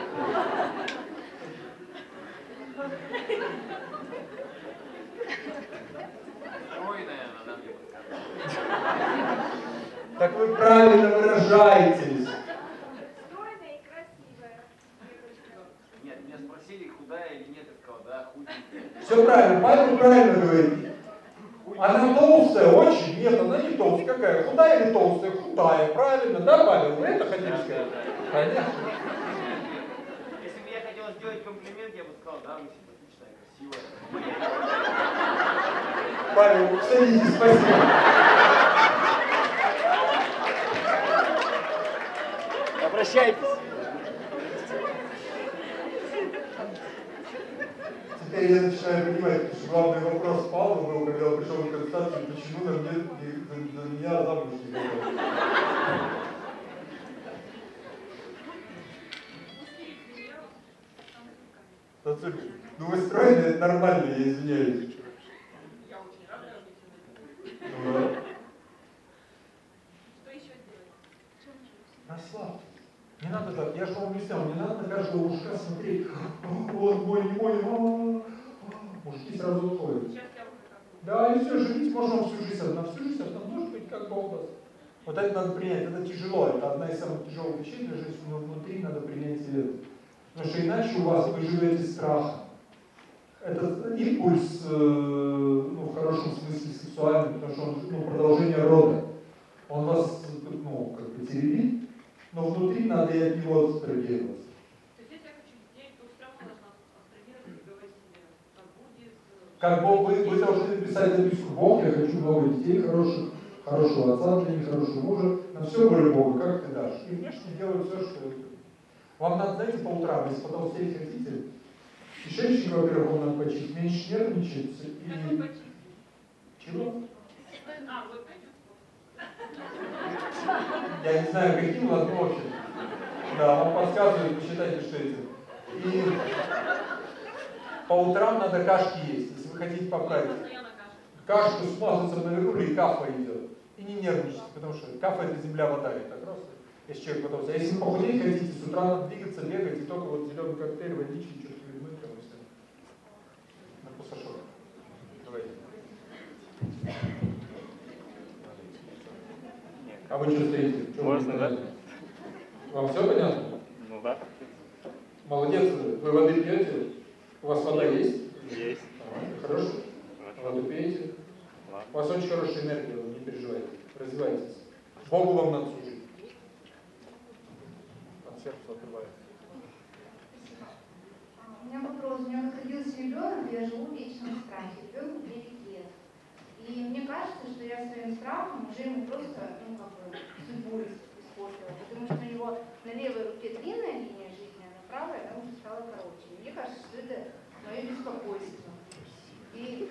Так вы правильно выражаетесь.
Стройная и красивая.
Нет, меня спросили, худая или нет, я сказал, да, худенькая.
Все правильно, Павел правильно говорит. Она толстая, очень. Нет, она не толстая. Какая? Худая или толстая? Худая. Правильно, да, Павел? Вы это хотели сказать? Понятно.
Если бы я хотел сделать комплимент, я бы сказал, да, вы симпатичная, красивая.
Павел, садитесь, спасибо.
Обращайтесь.
Теперь я начинаю понимать, что главный вопрос Павла был, когда он пришел на консультацию, почему на, мне, на, на меня замуж не. Слушай, Ну вы стройные, это нормально, я извиняюсь.
Я очень рада обычно.
Ну.
Что еще делать?
Расслабьтесь. Не надо так, я же вам объяснял, не надо на каждого мужика смотреть. «О, Он мой, не мой, а, а». Мужики сразу уходят.
Бы...
Да, и все, женить можно вам всю жизнь одна. Всю жизнь одна, может быть, как Бог даст. Вот это надо принять, это тяжело, это одна из самых тяжелых вещей для жизни, но внутри надо принять это. Потому что иначе у вас вы живете страхом. Это импульс, э, ну, в хорошем смысле сексуальный, потому что он ну, продолжение рода. Он вас, ну, как бы теребит, но внутри надо от него абстрагироваться.
Как э,
Бог, вы, вы должны написать записку, Бог, я хочу много детей хороших, хорошего отца для нехорошего мужа, на все воля Бога, как ты дашь. И внешне делают все, что вам надо, знаете, по утрам, если потолстеть хотите, кишечник, во-первых, вам надо почистить, меньше нервничать и... Чего?
А, вот
Я не знаю, каким у вас, но. Да, вам подсказывают, посчитайте, что это. И по утрам надо кашки есть, если вы хотите поправить. Кашку смазаться наверху или кафа идет. И не нервничайте, потому что кафа это земля, вода, это просто. Если человек потом... А если похудеть хотите, с утра надо двигаться, бегать, и только вот зеленый коктейль, водички, что-то хлебнуть, прям и все. На пустошок. Давайте. А вы что стоите? Что вы
Можно, да?
Вам все понятно?
Ну да.
Молодец, вы воды пьете? У вас вода есть?
Есть.
Хорошо. Воду пейте.
Ладно.
У вас очень хорошая энергия, вы не переживайте. Развивайтесь. Богу вам надо служить. Концерт открывает.
У меня вопрос. У меня вот родился ребенок, я живу в вечном страхе. Ребенку 9 лет. И мне кажется, что я своим страхом уже ему просто, ну, как бы, судьбу испортила. Потому что у него на левой руке длинная линия жизни, а на правой она уже стала короче. И мне кажется, что это мое беспокойство. И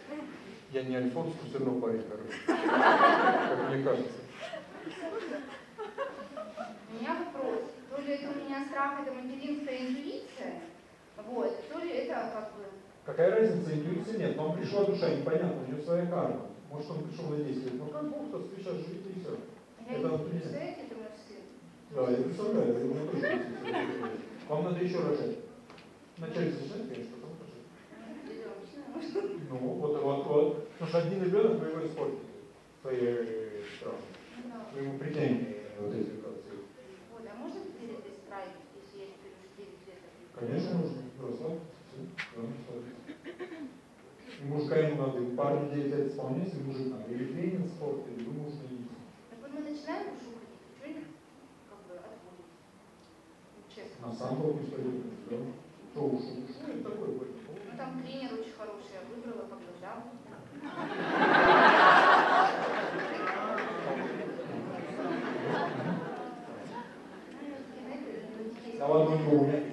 Я не Альфонс, но все равно парень хороший. Как мне кажется.
у меня вопрос. То ли это у меня страх, это материнская интуиция, вот, то ли это как бы
Какая разница, интуиции нет. Вам пришла душа, непонятно, у нее своя карма. Может, он пришел на 10 лет. Ну как Бог, то ты сейчас жить и все.
Я
Это вот
представляете, это мой сын.
Да, я представляю, я думаю, тоже есть такое. Вам надо еще рожать. Вначале зачать, конечно, потом рожать. Ну, вот, вот, вот. Потому что один ребенок вы его испортите. Своей страной. Вы ему притянете вот эти ситуации.
Вот, а можно теперь это исправить, если я теперь уже 9 лет?
Конечно, всё, главное, расслабьтесь. И мужика ему надо, и парню 9 лет исполняется, и мужик надо. Или тренинг спорта, или вы муж на
Так вот мы начинаем ходить, что-нибудь как бы отходит. Ну, честно.
На сам толк не пойдет. Да? Что уж, уж, это такое будет.
Ну там тренер очень хороший, я выбрала по глазам.
Да ладно, у него умеет.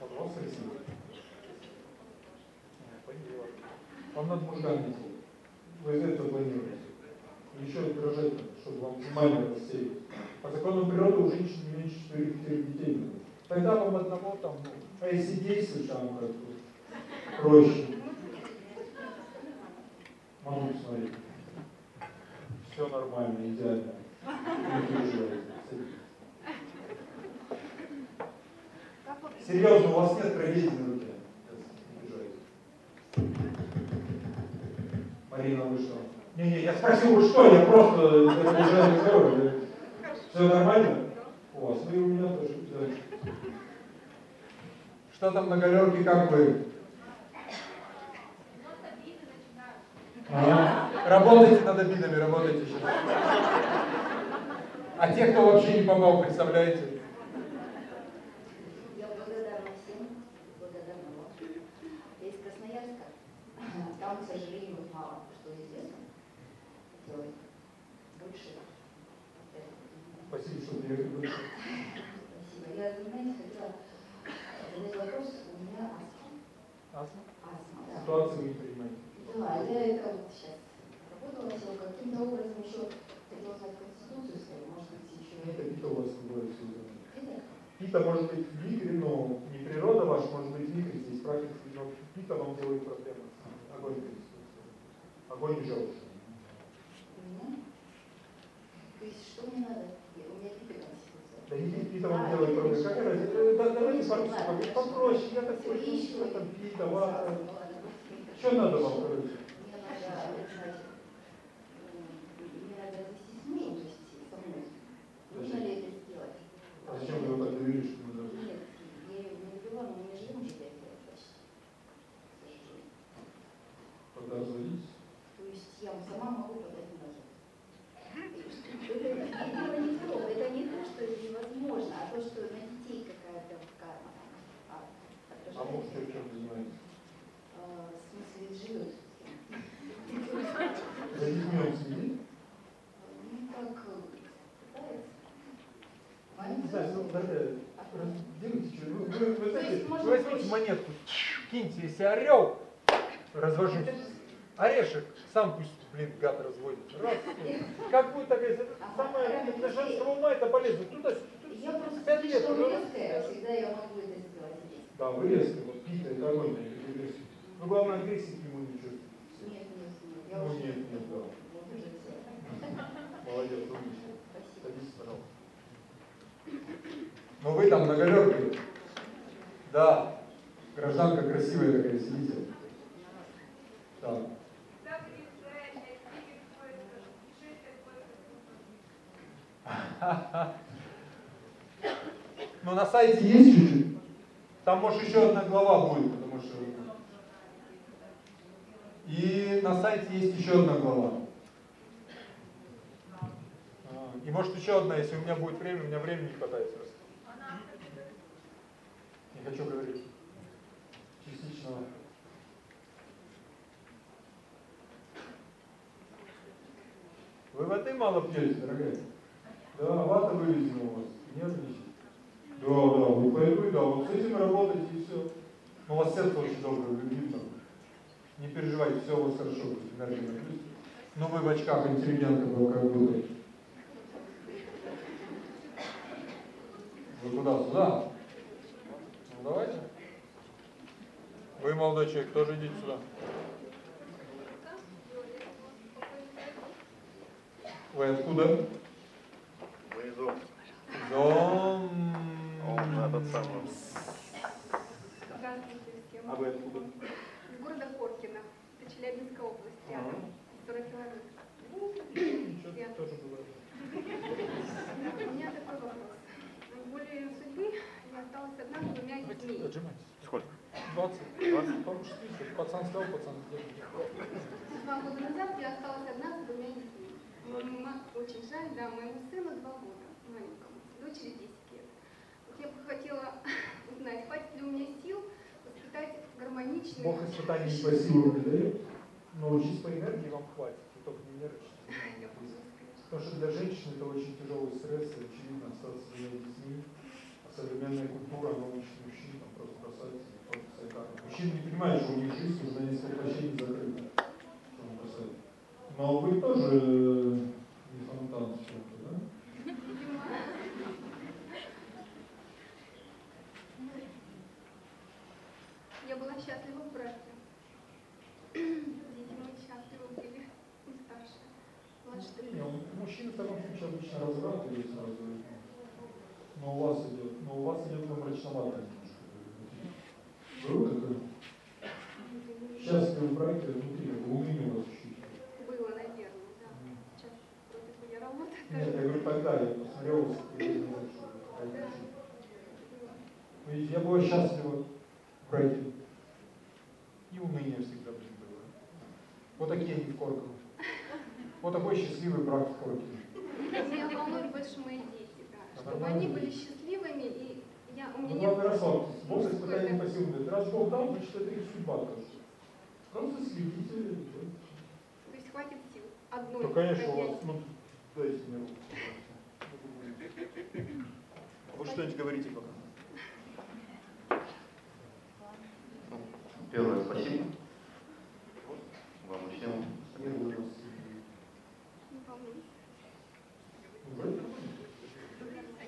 Вот вас рисует. Вам надо мужика найти. Вы это планируете. Еще рожать надо, внимание рассеять. По закону природы у женщин не меньше четырех детей. Тогда вам одного там, ну, а если действуешь, там как бы проще. Могу посмотреть. Все нормально, идеально. Серьезно, у вас нет трагедии на руке. Марина, вы что? Не-не, я спросил, что? Я просто это уже разговор. Все нормально? У вас, ну и у меня тоже. Что там на галерке, как вы? А, работайте над обидами, работайте сейчас. А те, кто вообще не попал, представляете?
Я благодарна всем, благодарна вам. Я из Красноярска. Там, к сожалению, мало что известно. Хотелось больше.
Спасибо. Ситуацию не понимаете.
Да, я это вот сейчас работала, все каким-то образом еще хотела конституцию свою, может быть, еще...
Это пита у вас?
Пита
может быть в вихре, но не природа ваша, может быть вихрь здесь, практически, но пита вам делает проблемы. Огонь конституция. Огонь.
У меня? То есть что мне надо? Я- У меня пита конституция.
Да не пита вам
А,
делает
пита
проблемы. Какая разница? Да, давайте
Конечно,
по-
ладно,
по- попроще. Я такой,
и
что там пита, вата. Что надо вам, короче?
Нужно ли это сделать?
А зачем вы его так довели, что мы должны?
Нет, я ее не любила, но мы не живем уже пять лет почти. К сожалению.
Тогда разводитесь.
То есть я сама могу подать на развод. Это дело не в том, это не то, что это невозможно, а то, что на детей какая-то карма там, а,
А муж
отражается.
чем чем занимается?
А, В смысле, живет с кем-то.
днем следит?
Ну, как пытается.
Не знаю, ну, дорогая, делайте что вы, вы, вы,
То
знаете,
есть
вы
можно
возьмите
проще.
Монетку, киньте, если орел, развожусь. Орешек, сам пусть, блин, гад разводит. Раз, как будет такая, это самое для женского ума это полезно. Туда,
Я просто
Пять лет, пожалуйста.
резкая, всегда я могу это сделать.
Да, вы резко, вот Пита, это огонь.
Ну, главное, агрессии к нему не чувствуете.
Нет, нет, нет. Я
Ну,
уже
нет, нет, да.
Уже.
Молодец, умничка. Садитесь, пожалуйста. Ну вы там на галерке. Да. Гражданка красивая такая, сидите. Да. Ну на сайте есть чуть-чуть? Там может еще одна глава будет, потому что... И на сайте есть еще одна глава. А, И может еще одна, если у меня будет время, у меня времени не хватает просто. Не хочу говорить. Частично. Вы воды мало пьете, дорогая? Да, вата вывезена у вас. Нервничаете? Да, да, вы пойду, да, вот с этим работаете и все. Ну, у вас сердце очень доброе, любимое. Не переживайте, все у вас хорошо будет, энергия на плюс. Ну, вы в очках интеллигентка, вы как будто. Вы куда? Сюда? Ну, давайте. Вы, молодой человек, тоже идите сюда. Вы откуда?
Мы из Омска.
Дом...
Он этот самый.
А вы откуда?
Из города Коркино. Это Челябинская область, рядом. 40 километров.
Ничего, тоже бывает.
У меня такой вопрос. Более судьбы я осталась одна с двумя детьми.
Отжимайтесь.
Сколько?
20. 20? Потому что видите, пацан сказал, пацан.
Два года назад я осталась одна с двумя детьми. Очень жаль, да, моему сыну два года, маленькому, дочери 10 лет. Вот я бы хотела узнать, хватит ли у меня сил воспитать гармоничную...
Бог испытаний не по силам не дает, но чисто по энергии вам хватит, вы только не нервничайте. Потому что для женщин это очень тяжелый стресс, и очевидно остаться с двумя детьми. А современная культура, она учит мужчин там, просто бросать Мужчины не понимают, что у них жизнь уже на несколько воплощений закрыта. Но вы тоже э, не фонтан в чем-то, да?
Я была счастлива в браке. Дети мои счастливы были, и старшие. Младшие.
Не, у мужчин в таком случае обычно разврат или сразу. Но у вас идет, но у вас идет вы мрачновато немножко. Было такое? Счастливы в браке внутри, как уныние у вас чуть-чуть.
Было, наверное, да. Сейчас вроде бы я работаю.
Нет, я говорю тогда, я посмотрел вас, я что видите, я была счастлива в браке. И уныние всегда, блин, было. Вот такие они в Корково. Вот такой счастливый брак в Коркове.
Меня волнуют больше мои дети, да.
А
Чтобы они были счастливыми, у
Ну,
меня нет...
главное, расслабьтесь. Бог силам дает. Раз Бог дал, значит, это их судьба. Просто следите.
То есть хватит сил. Одной.
Ну, конечно, у вас, ну, дайте мне руку. Вы что-нибудь говорите пока.
Первое, спасибо. Вам всем.
Не волнуйтесь.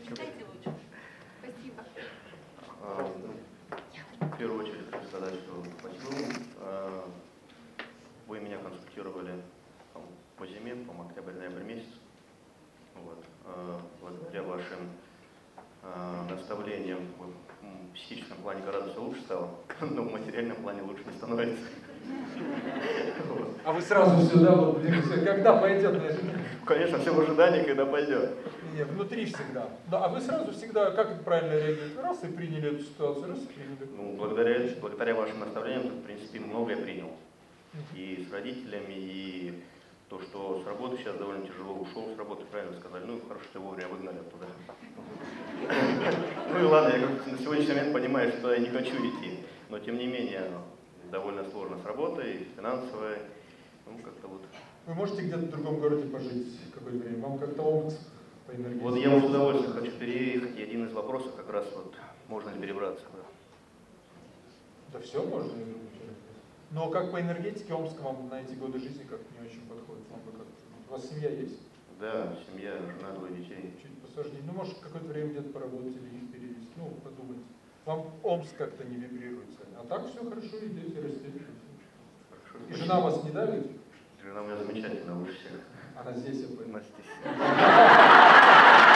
Читайте
лучше. Спасибо.
А, В первую очередь хочу сказать, что спасибо. А, Вы меня консультировали там, по зиме, по октябрь-ноябрь месяц. Вот. Благодаря вашим а, наставлениям в психическом плане гораздо лучше стало, но в материальном плане лучше не становится.
А вы сразу сюда, вот, когда пойдет?
Конечно, все в ожидании, когда пойдет.
Не, внутри всегда. Да, а вы сразу всегда, как правильно реагируете? Раз и приняли эту ситуацию, раз и приняли.
Ну, благодаря, благодаря вашим наставлениям, в принципе, многое принял. И с родителями, и то, что с работы сейчас довольно тяжело ушел с работы, правильно сказали. Ну, хорошо, что вовремя выгнали оттуда. Ну и ладно, я как на сегодняшний момент понимаю, что я не хочу идти. Но тем не менее, довольно сложно с работой, финансовой. Ну, как-то вот
Вы можете где-то в другом городе пожить какое-то время? Вам как-то Омск по энергетике?
Вот я с удовольствием хочу переехать, и один из вопросов как раз вот, можно ли перебраться. Да.
Да все можно. Но как по энергетике Омск вам на эти годы жизни как не очень подходит? Вам бы как У вас семья есть?
Да, семья, жена, двое детей.
Чуть посложнее. Ну, может, какое-то время где-то поработать или их перевести. Ну, подумать. Вам Омск как-то не вибрируется. А так все хорошо, идете, растете.
Хорошо,
И жена вас не давит?
Жена у меня замечательная, лучше всех.
Она здесь, я понял.
Она здесь.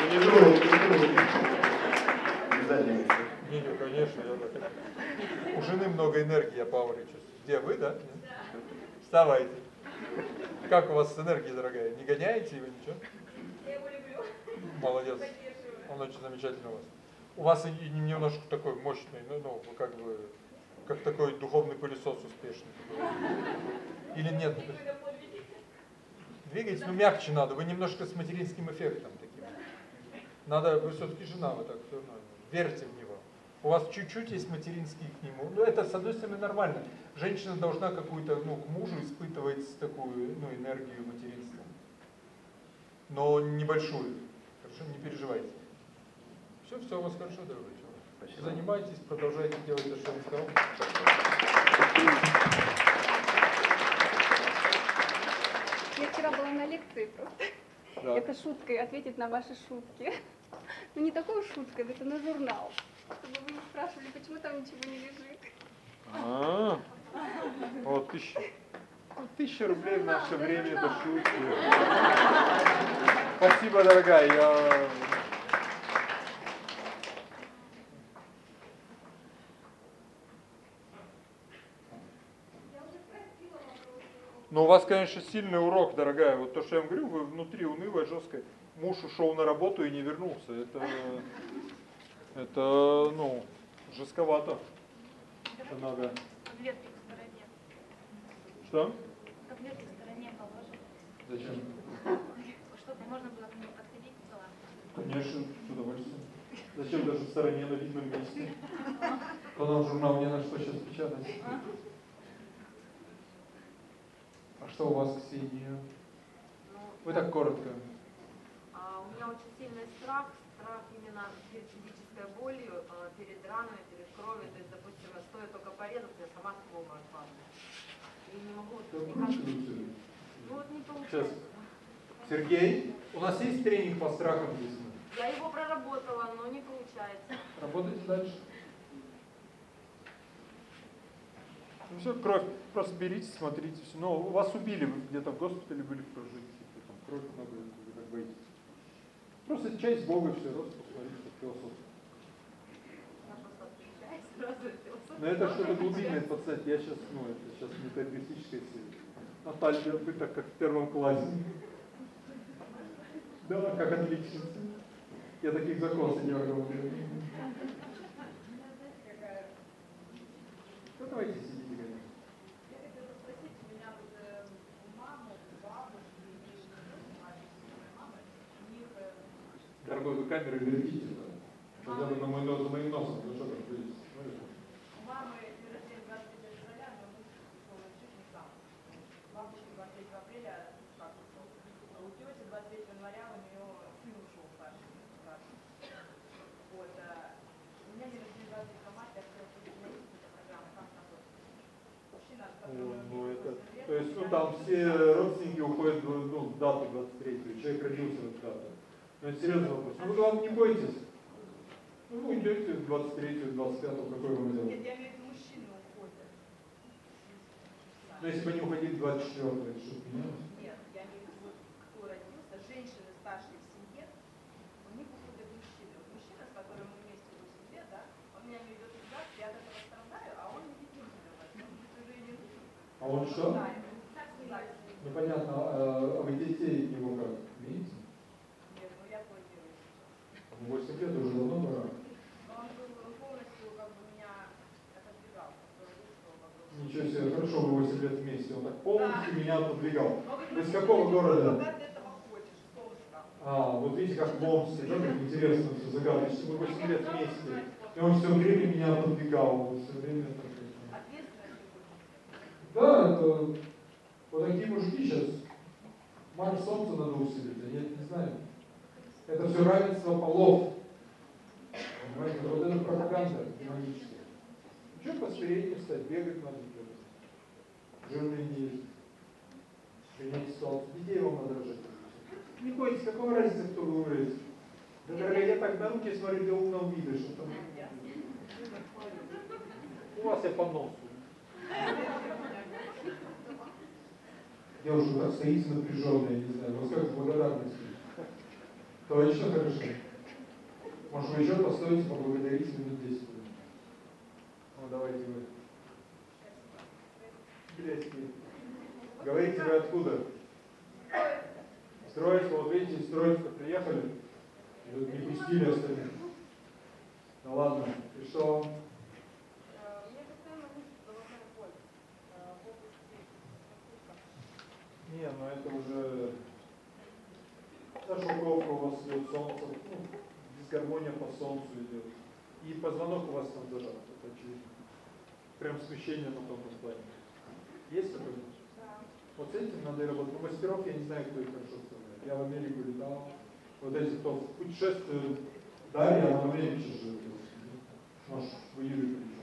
Ну, не трогай, не трогай.
Не задница.
Не, не, конечно, я так. У жены много энергии, я по ауре чувствую. Где вы, да? Нет? Вставайте. Как у вас с энергией, дорогая? Не гоняете его, ничего?
Я его люблю.
Молодец. Он очень замечательный у вас. У вас немножко такой мощный, ну, ну, как бы, как такой духовный пылесос успешный. Или нет? Двигайтесь, но мягче надо. Вы немножко с материнским эффектом таким. Надо, вы все-таки жена, вы так все равно. Верьте в него. У вас чуть-чуть есть материнский к нему. Ну, это, с одной стороны, нормально. Женщина должна какую-то, ну, к мужу испытывать такую, ну, энергию материнства. Но небольшую. Хорошо, не переживайте. Все, все у вас хорошо, дорогой человек.
Спасибо.
Занимайтесь, продолжайте делать то, что я сказал.
Я вчера была на лекции просто.
Да.
Это шуткой ответить на ваши шутки. Ну не такой шуткой, это на журнал. Чтобы вы не спрашивали, почему там ничего не лежит.
А, вот тысяча. Ну, Тысяча рублей в наше время это шутки. Спасибо, дорогая. Я... Но у вас, конечно, сильный урок, дорогая. Вот то, что я вам говорю, вы внутри унылая, жесткая. Муж ушел на работу и не вернулся. Это, это ну, жестковато. Это надо.
Таблетки в стороне.
Что?
Таблетки в стороне положим.
Зачем?
Чтобы можно было к ним подходить в салат.
Конечно, с удовольствием. Зачем даже в стороне на видном месте? То нам журнал не на что сейчас печатать. А что у вас, Ксения? Вы так коротко.
А, у меня очень сильный страх, страх именно перед физической болью, а, перед ранами, перед кровью. То есть, допустим, стоит только порезать, я сама с кома отпадаю. И не могу никак... Ну вот не
Сейчас.
получается.
Сергей, у нас есть тренинг по страхам здесь?
Я его проработала, но не получается.
Работайте дальше. Ну все, кровь. Просто берите, смотрите. Все. Ну, вас убили, вы где-то в госпитале были в прожитии. Там кровь много, вы как боитесь. Просто с Бога, все, просто посмотрите, как философия. Но это что-то глубинное, пацан. Я сейчас, ну, это сейчас не терапевтическая сила. Наталья, вы так как в первом классе. Да, как отличница. Я таких закосов не могу. Ну, давайте сидите, конечно.
Я хотела спросить, у меня вот у мамы, у бабушки, и у моей мамы, у них
Дорогой, вы камеры верните. Хотя бы на мой нос, за моим носом. Ну что там,
мамы день рождения 23 февраля, но муж ушел из жизни сам. Бабушке 23 апреля, как ушел. А у тети 23 января у нее сын ушел старший. старший. Вот, а, у меня день рождения 23 марта, я хотела есть какие-то программы, как? Мужчина,
ну это, то есть, ну там все родственники уходят ну, в дату 23 человек родился в эту дату. Ну это серьезный вопрос. Ну вы главное не бойтесь. Ну уйдете 23 25 какой вам делать?
Нет, я имею в виду мужчины уходят.
Ну если бы они уходили 24 это что?
Нет, я имею в виду, вот кто родился, женщины старшие в семье, у них уходят мужчины. Вот Мужчина, с которым мы вместе 8 лет, да, он меня не ведет в ЗАГС, я от этого страдаю, а он не не нужен.
А он что?
В ЗАГСе.
Ну понятно, а, вы детей от него как? Видите?
Нет, ну я планирую сейчас.
Ну 8 лет уже давно пора.
Но он был он полностью, как бы, меня отодвигал.
Ничего себе, хорошо, вы 8 лет вместе. Он так полностью меня Вы из
«Ну,
какого города? А, вот видите, как Омске, да, как интересно все загадочно. Мы 8 лет вместе. То И он все время меня подвигал, все время так Да, это вот такие мужики сейчас. Марш солнца надо усилить, а я не знаю. Это все равенство полов. Понимаете, вот это пропаганда демоническая. Ну что поспереть стать, бегать надо есть. Принять. Детей вам надо рожать. Не бойтесь, какого разницы, кто вы умрете. Да, дорогая, я так на руки смотрю для умного вида, что там... У вас я по носу. Я уже так стоите напряженный, я не знаю, вас как с благодарностью. Точно хорошо. Может, вы еще постоите, поблагодарите минут 10 минут. Ну, давайте вы. Блядь, Говорите вы откуда? Строится, вот видите, строится, приехали, и вот не пустили остальных. Ну ладно, что? Не, ну это уже зашуковка у вас идет, солнце, ну, дисгармония по солнцу идет. И позвонок у вас там зажат, это очевидно. Прям смещение на том плане. Есть такое? Да. Вот с этим надо и работать. Ну, мастеров я не знаю, кто их хорошо вставляет. Я в Америку летал. Вот эти, кто путешествует, Дарья, она в Америке живет. Может, в июле придет.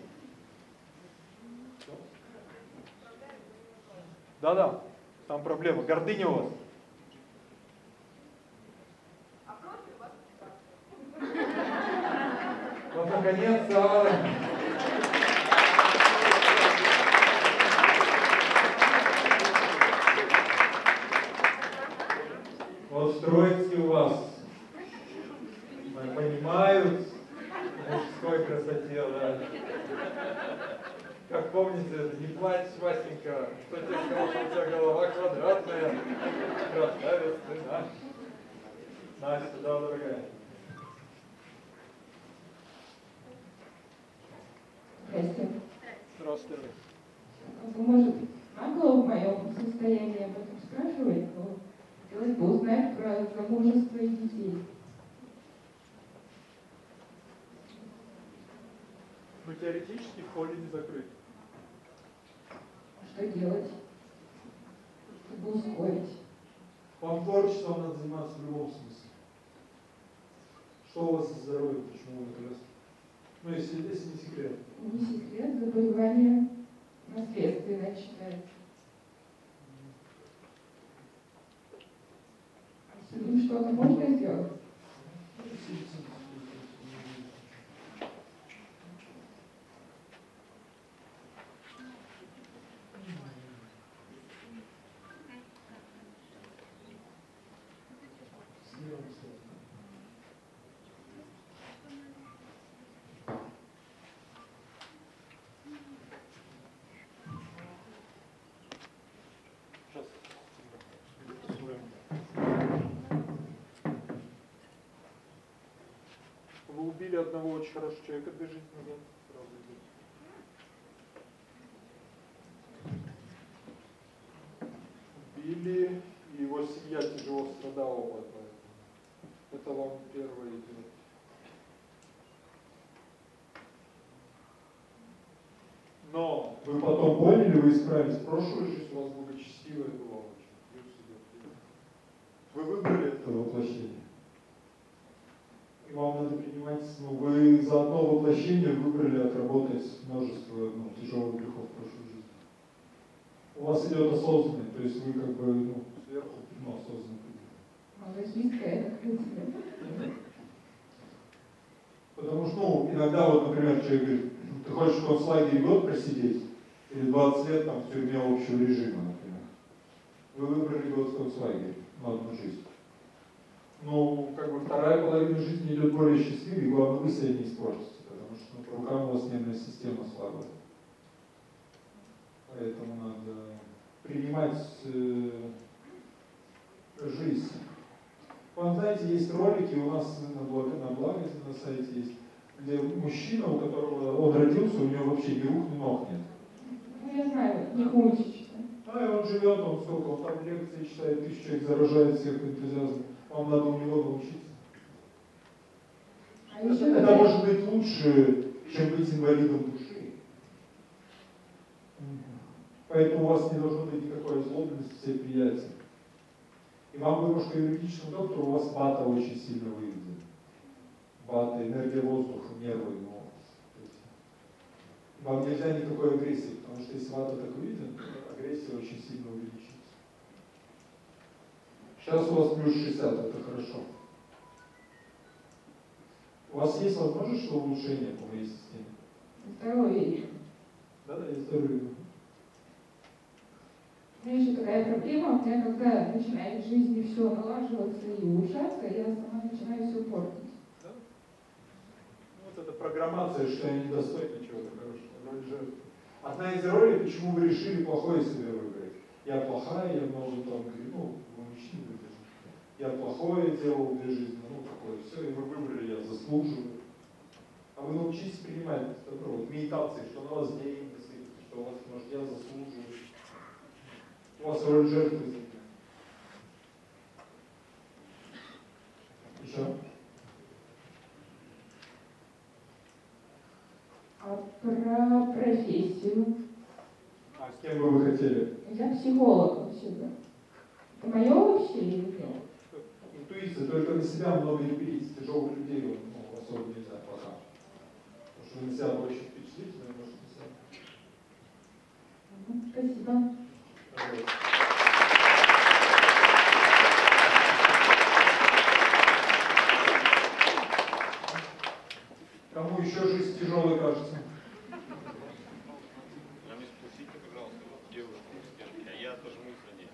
Да-да, там проблема. Гордыня у вас. Вот наконец-то. Строится у вас понимают мужской красоте, да. Как помните, не плачь, Васенька, кто тебе сказал, что у тебя голова квадратная, красавец ты наш. Настя, да, дорогая.
Здрасте.
Здравствуйте.
Может, нагло в моем состоянии об этом спрашивать, но бы узнать про замужество и детей.
Ну, теоретически в поле не закрыт.
Что делать? Чтобы ускорить.
Вам творчеством надо заниматься в любом смысле. Что у вас за здоровье, почему вы так раз? Ну, если, если не секрет.
Не секрет, заболевание наследственное считается. С ним что-то можно сделать?
Вы убили одного очень хорошего человека. Сразу идет. Убили, и его семья тяжело страдала от этого. Это вам первое идет. Но вы потом поняли, вы исправились. Прошлую жизнь у вас благочестивая была очень. Плюс идет. Вы выбрали это воплощение. И вам надо принимать, ну, вы за одно воплощение выбрали отработать множество ну, тяжелых грехов в прошлой жизни. У вас идет осознанный, то есть вы как бы ну, сверху ну.
Мазохистское открытие.
Потому что, ну, иногда вот, например, человек говорит, ты хочешь в концлагере год просидеть, или 20 лет там в тюрьме общего режима, например. Вы выбрали год в концлагере на одну жизнь. Ну, как бы вторая половина жизни идет более счастливой, главное, вы себя не испортите, потому что ну, по рукам у вас нервная система слабая. Поэтому надо принимать э, жизнь. Вам знаете, есть ролики у нас на благо, на благо на сайте есть, где мужчина, у которого он родился, у него вообще ни рук, ни ног нет.
Ну, я знаю, не хочешь.
А, и он живет, он сколько, он там лекции читает, тысячу человек заражает всех энтузиазмом. Вам надо у него научиться.
А
Это
такая-
может быть лучше, чем быть инвалидом души. Поэтому у вас не должно быть никакой озлобленности, все приятия. И вам бы немножко юридическому доктору, у вас бата очень сильно выведена. Бата, энергия воздуха, нервы. Ну, то есть вам нельзя никакой агрессии, потому что если вата так то агрессия очень сильно увеличится. Сейчас у вас плюс 60, это хорошо. У вас есть возможность что улучшение по моей системе?
Здоровье.
Да, да, есть здоровье.
Еще такая проблема, у меня когда начинает в жизни все налаживаться и улучшаться, я сама начинаю все портить.
Вот эта программация, что я недостойна чего-то хорошего. Роль жертвы. Одна из ролей, почему вы решили плохое себе выбрать. Я плохая, я много там, ну, мужчина, я плохое делал для жизни, ну, такое все, и вы выбрали, я заслуживаю. А вы научитесь принимать добро, вот медитации, что на вас деньги что у вас, может, я заслуживаю. Роль жертвы изменяется. Еще?
А про профессию.
А с кем бы вы хотели?
Я психолог вообще-то. Это мое вообще или нет?
Интуиция, только на себя много не берите, тяжелых людей ну, особо нельзя пока. Потому что на себя очень впечатлительны, может на себя.
Мгм, Спасибо.
Кому еще жизнь тяжелой кажется?
А не спустите, пожалуйста, вот девушку у стенки, а я отожмусь за ней.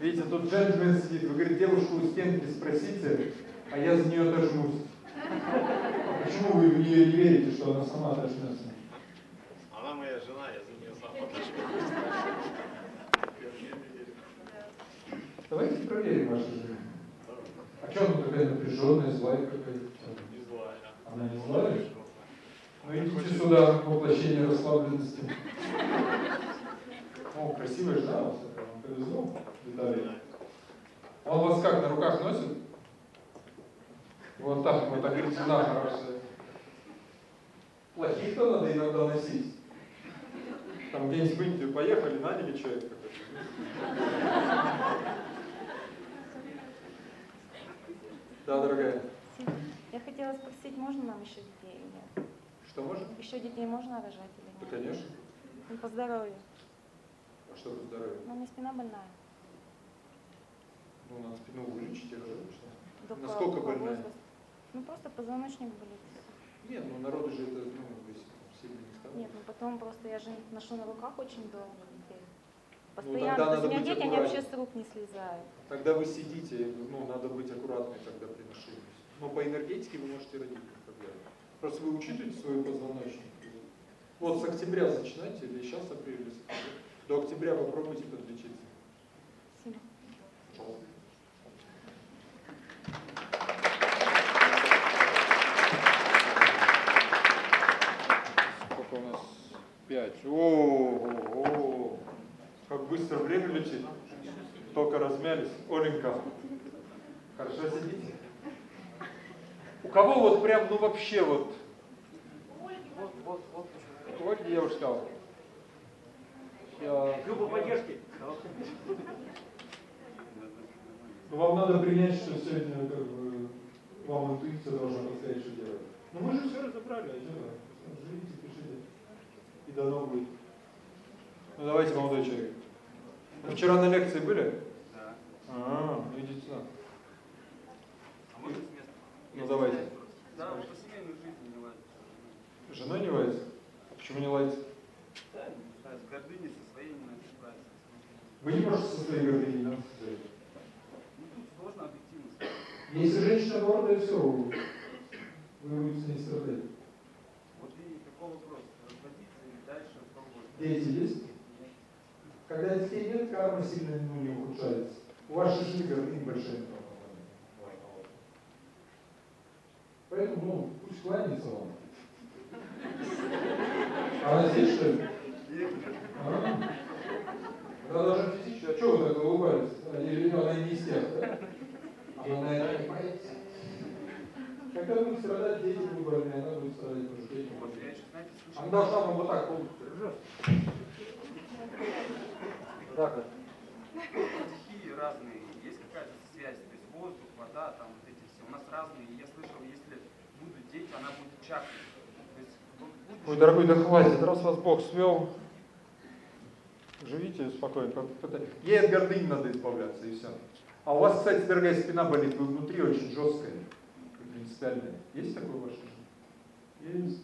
Видите, тут джентльмен сидит, вы говорите, девушку у стенки спросите, а я за нее дожмусь.
А почему вы в нее не верите, что она сама отожмется?
Она моя жена, я за нее сам отожмусь.
Давайте проверим вашу жизнь. А что она такая напряженная, злая какая-то?
Не злая.
Она не злая? Ну идите сюда, воплощение расслабленности. О, красивая жена у вас вам повезло, Виталий.
Он вас как, на руках носит? Вот так, вот так, жена хорошая. Плохих-то надо иногда носить. Там где-нибудь в Индию поехали, наняли человека Да, дорогая.
Я хотела спросить, можно нам еще детей или нет?
Что можно?
Еще детей можно рожать или нет?
Да, конечно.
Ну, по здоровью.
А что по здоровью?
Ну, у меня спина больная.
Ну, надо спину вылечить и рожать, что? Насколько больная?
возраста? Ну, просто позвоночник болит.
Нет, ну народу же это, ну, сильно не стало.
Нет, ну потом просто я же ношу на руках очень долго детей.
Ну,
Постоянно.
тогда
у меня дети, они
аккуратнее.
вообще с рук не слезают.
Тогда вы сидите, ну, надо быть аккуратной тогда при ношении. Но по энергетике вы можете родить без проблем. Просто вы учитываете свой позвоночник. Вот с октября начинайте, или сейчас апрель, или. До октября попробуйте подлечиться.
Спасибо.
Пожалуйста. Сколько у нас? Пять. О, о, о, быстро время летит. Только размялись. Оленька, хорошо сидите? У кого вот прям, ну вообще вот,
Вот, вот, вот.
вот где я уже сказал. Сейчас.
Группа поддержки.
Ну, вам надо принять, что сегодня как бы, вам интуиция должна подсказать, что делать. Ну мы же все разобрали, а что? Живите, пишите. И дано будет.
Ну давайте, молодой человек. Вы вчера на лекции были?
Да.
А, ну идите сюда.
А можно с места?
Ну давайте.
Да, по семейной жизни не ладит.
Жена не лается? А почему не лается?
Да, не знаю, с гордыней со своей не надо.
Вы не можете со своей гордыней не
Ну тут сложно объективно сказать.
Если женщина гордая, все, вы будете с ней страдать.
Вот и такой вопрос. Разводиться или дальше пробовать?
Дети есть? Когда детей нет, карма сильно ну, не ухудшается. У вашей жены гордыни большая проблема. Поэтому, ну, пусть кланяется вам. А она здесь, что ли? А? Она даже физически. А что вы так улыбались? А, Или она не из тех, да? Она на это не боится. Как это страдать, дети будут больны, она будет страдать, что дети. Она должна вам вот так полностью вот.
Стихии разные, есть какая-то связь, то есть воздух, вода, там вот эти все. У нас разные, и я слышал, если будут дети, она будет чакрой. То есть вот будешь-
Ой, дорогой, да хватит, раз вас Бог свел, живите спокойно. Ей от гордыни надо избавляться, и все. А у вас, кстати, дорогая, спина болит, вы внутри очень жесткая принципиальная. Есть такое в вашей жизни? Есть.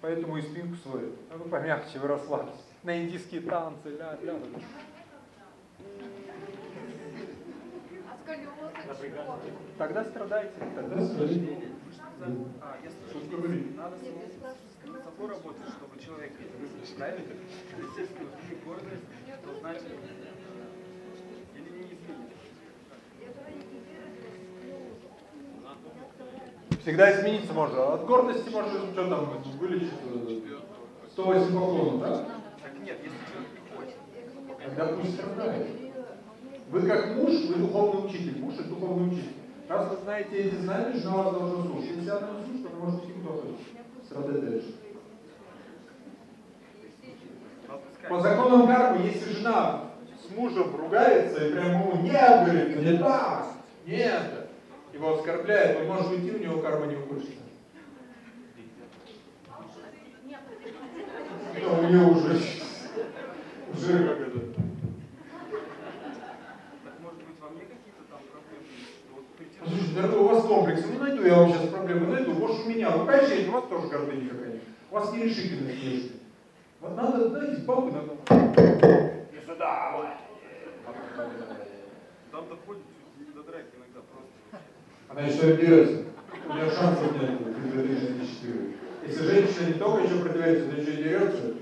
Поэтому и спинку свою. А вы помягче, вы расслабьтесь. На индийские танцы, ля, ля.
А?
Тогда страдайте. Тогда
Да,
страдайте.
А, я здесь надо с над собой работать, чтобы человек правильно? Естественно, гордость, то значит или не изменит.
Всегда измениться можно. От гордости можно что там вылечить э, 108 поклонов, да?
Нет, если человек не хочет.
Тогда пусть страдает. Вы как муж, вы духовный учитель. Муж и духовный учитель. Раз вы знаете эти знания, жена вас должна слушать. Если она не слушает, она может идти куда хочет. Страдать дальше. По законам кармы, если жена с мужем ругается и прям ему нет, говорит, не так, нет, его оскорбляет, он может уйти, у него карма не укрышится. Но у нее уже, уже как это.
Так может быть во мне какие-то там проблемы вот.
Слушайте, дорогой, у вас комплексы, ну найду я вам сейчас проблемы, найду, может у меня, ну конечно, есть, у вас тоже гордыня какая-нибудь, у вас нерешительность есть. Вот надо, знаете, бабы надо. И сюда.
Там доходит чуть не до драки иногда просто.
Она еще дерется. У нее шансов нет в 2004. Если женщина не только еще противится, но еще и дерется,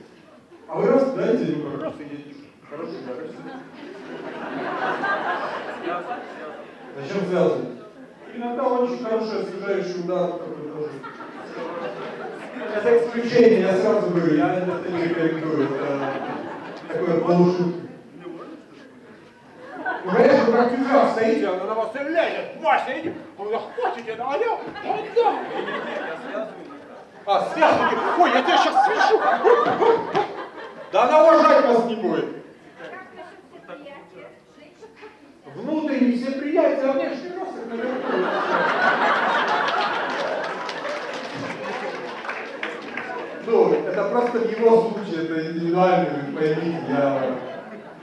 а вы раз, знаете, ну как раз и всё. Зачем связывать? Иногда очень хороший освежающий удар, который тоже. Это исключение, я сразу говорю, я это не рекомендую. Это такое полушутки. Понимаешь, вы как тюфяк стоите, она на вас лезет. Вася, иди. Вы захватите, да, алло, отдам. А, связывайте. Ой, я тебя сейчас свяжу. Да она уважать вас не будет. Внутренне все приятия, а внешний рост наверху. Ну, это просто в его случае, это индивидуально, вы поймите, я,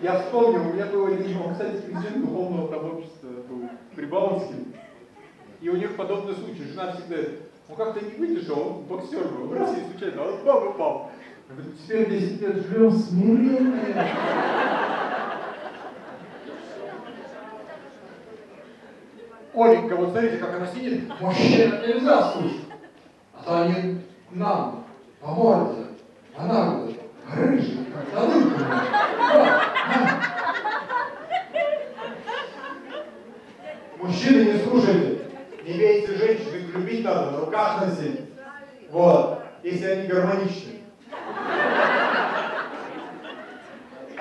я вспомнил, у меня был один, он, кстати, президент духовного там общества был Прибалтикий, и у них подобный случай, жена всегда, он как-то не выдержал, он боксер был, в России случайно, он бам упал. Говорит, теперь 10 лет живем смиренные. Оленька, вот смотрите, как она сидит, мужчина нельзя слушать. А то они нам по она говорит, рыжий, как задумка. Мужчины, не слушайте. Не бейте женщин, их любить надо, на руках носить. Вот, если они гармоничны.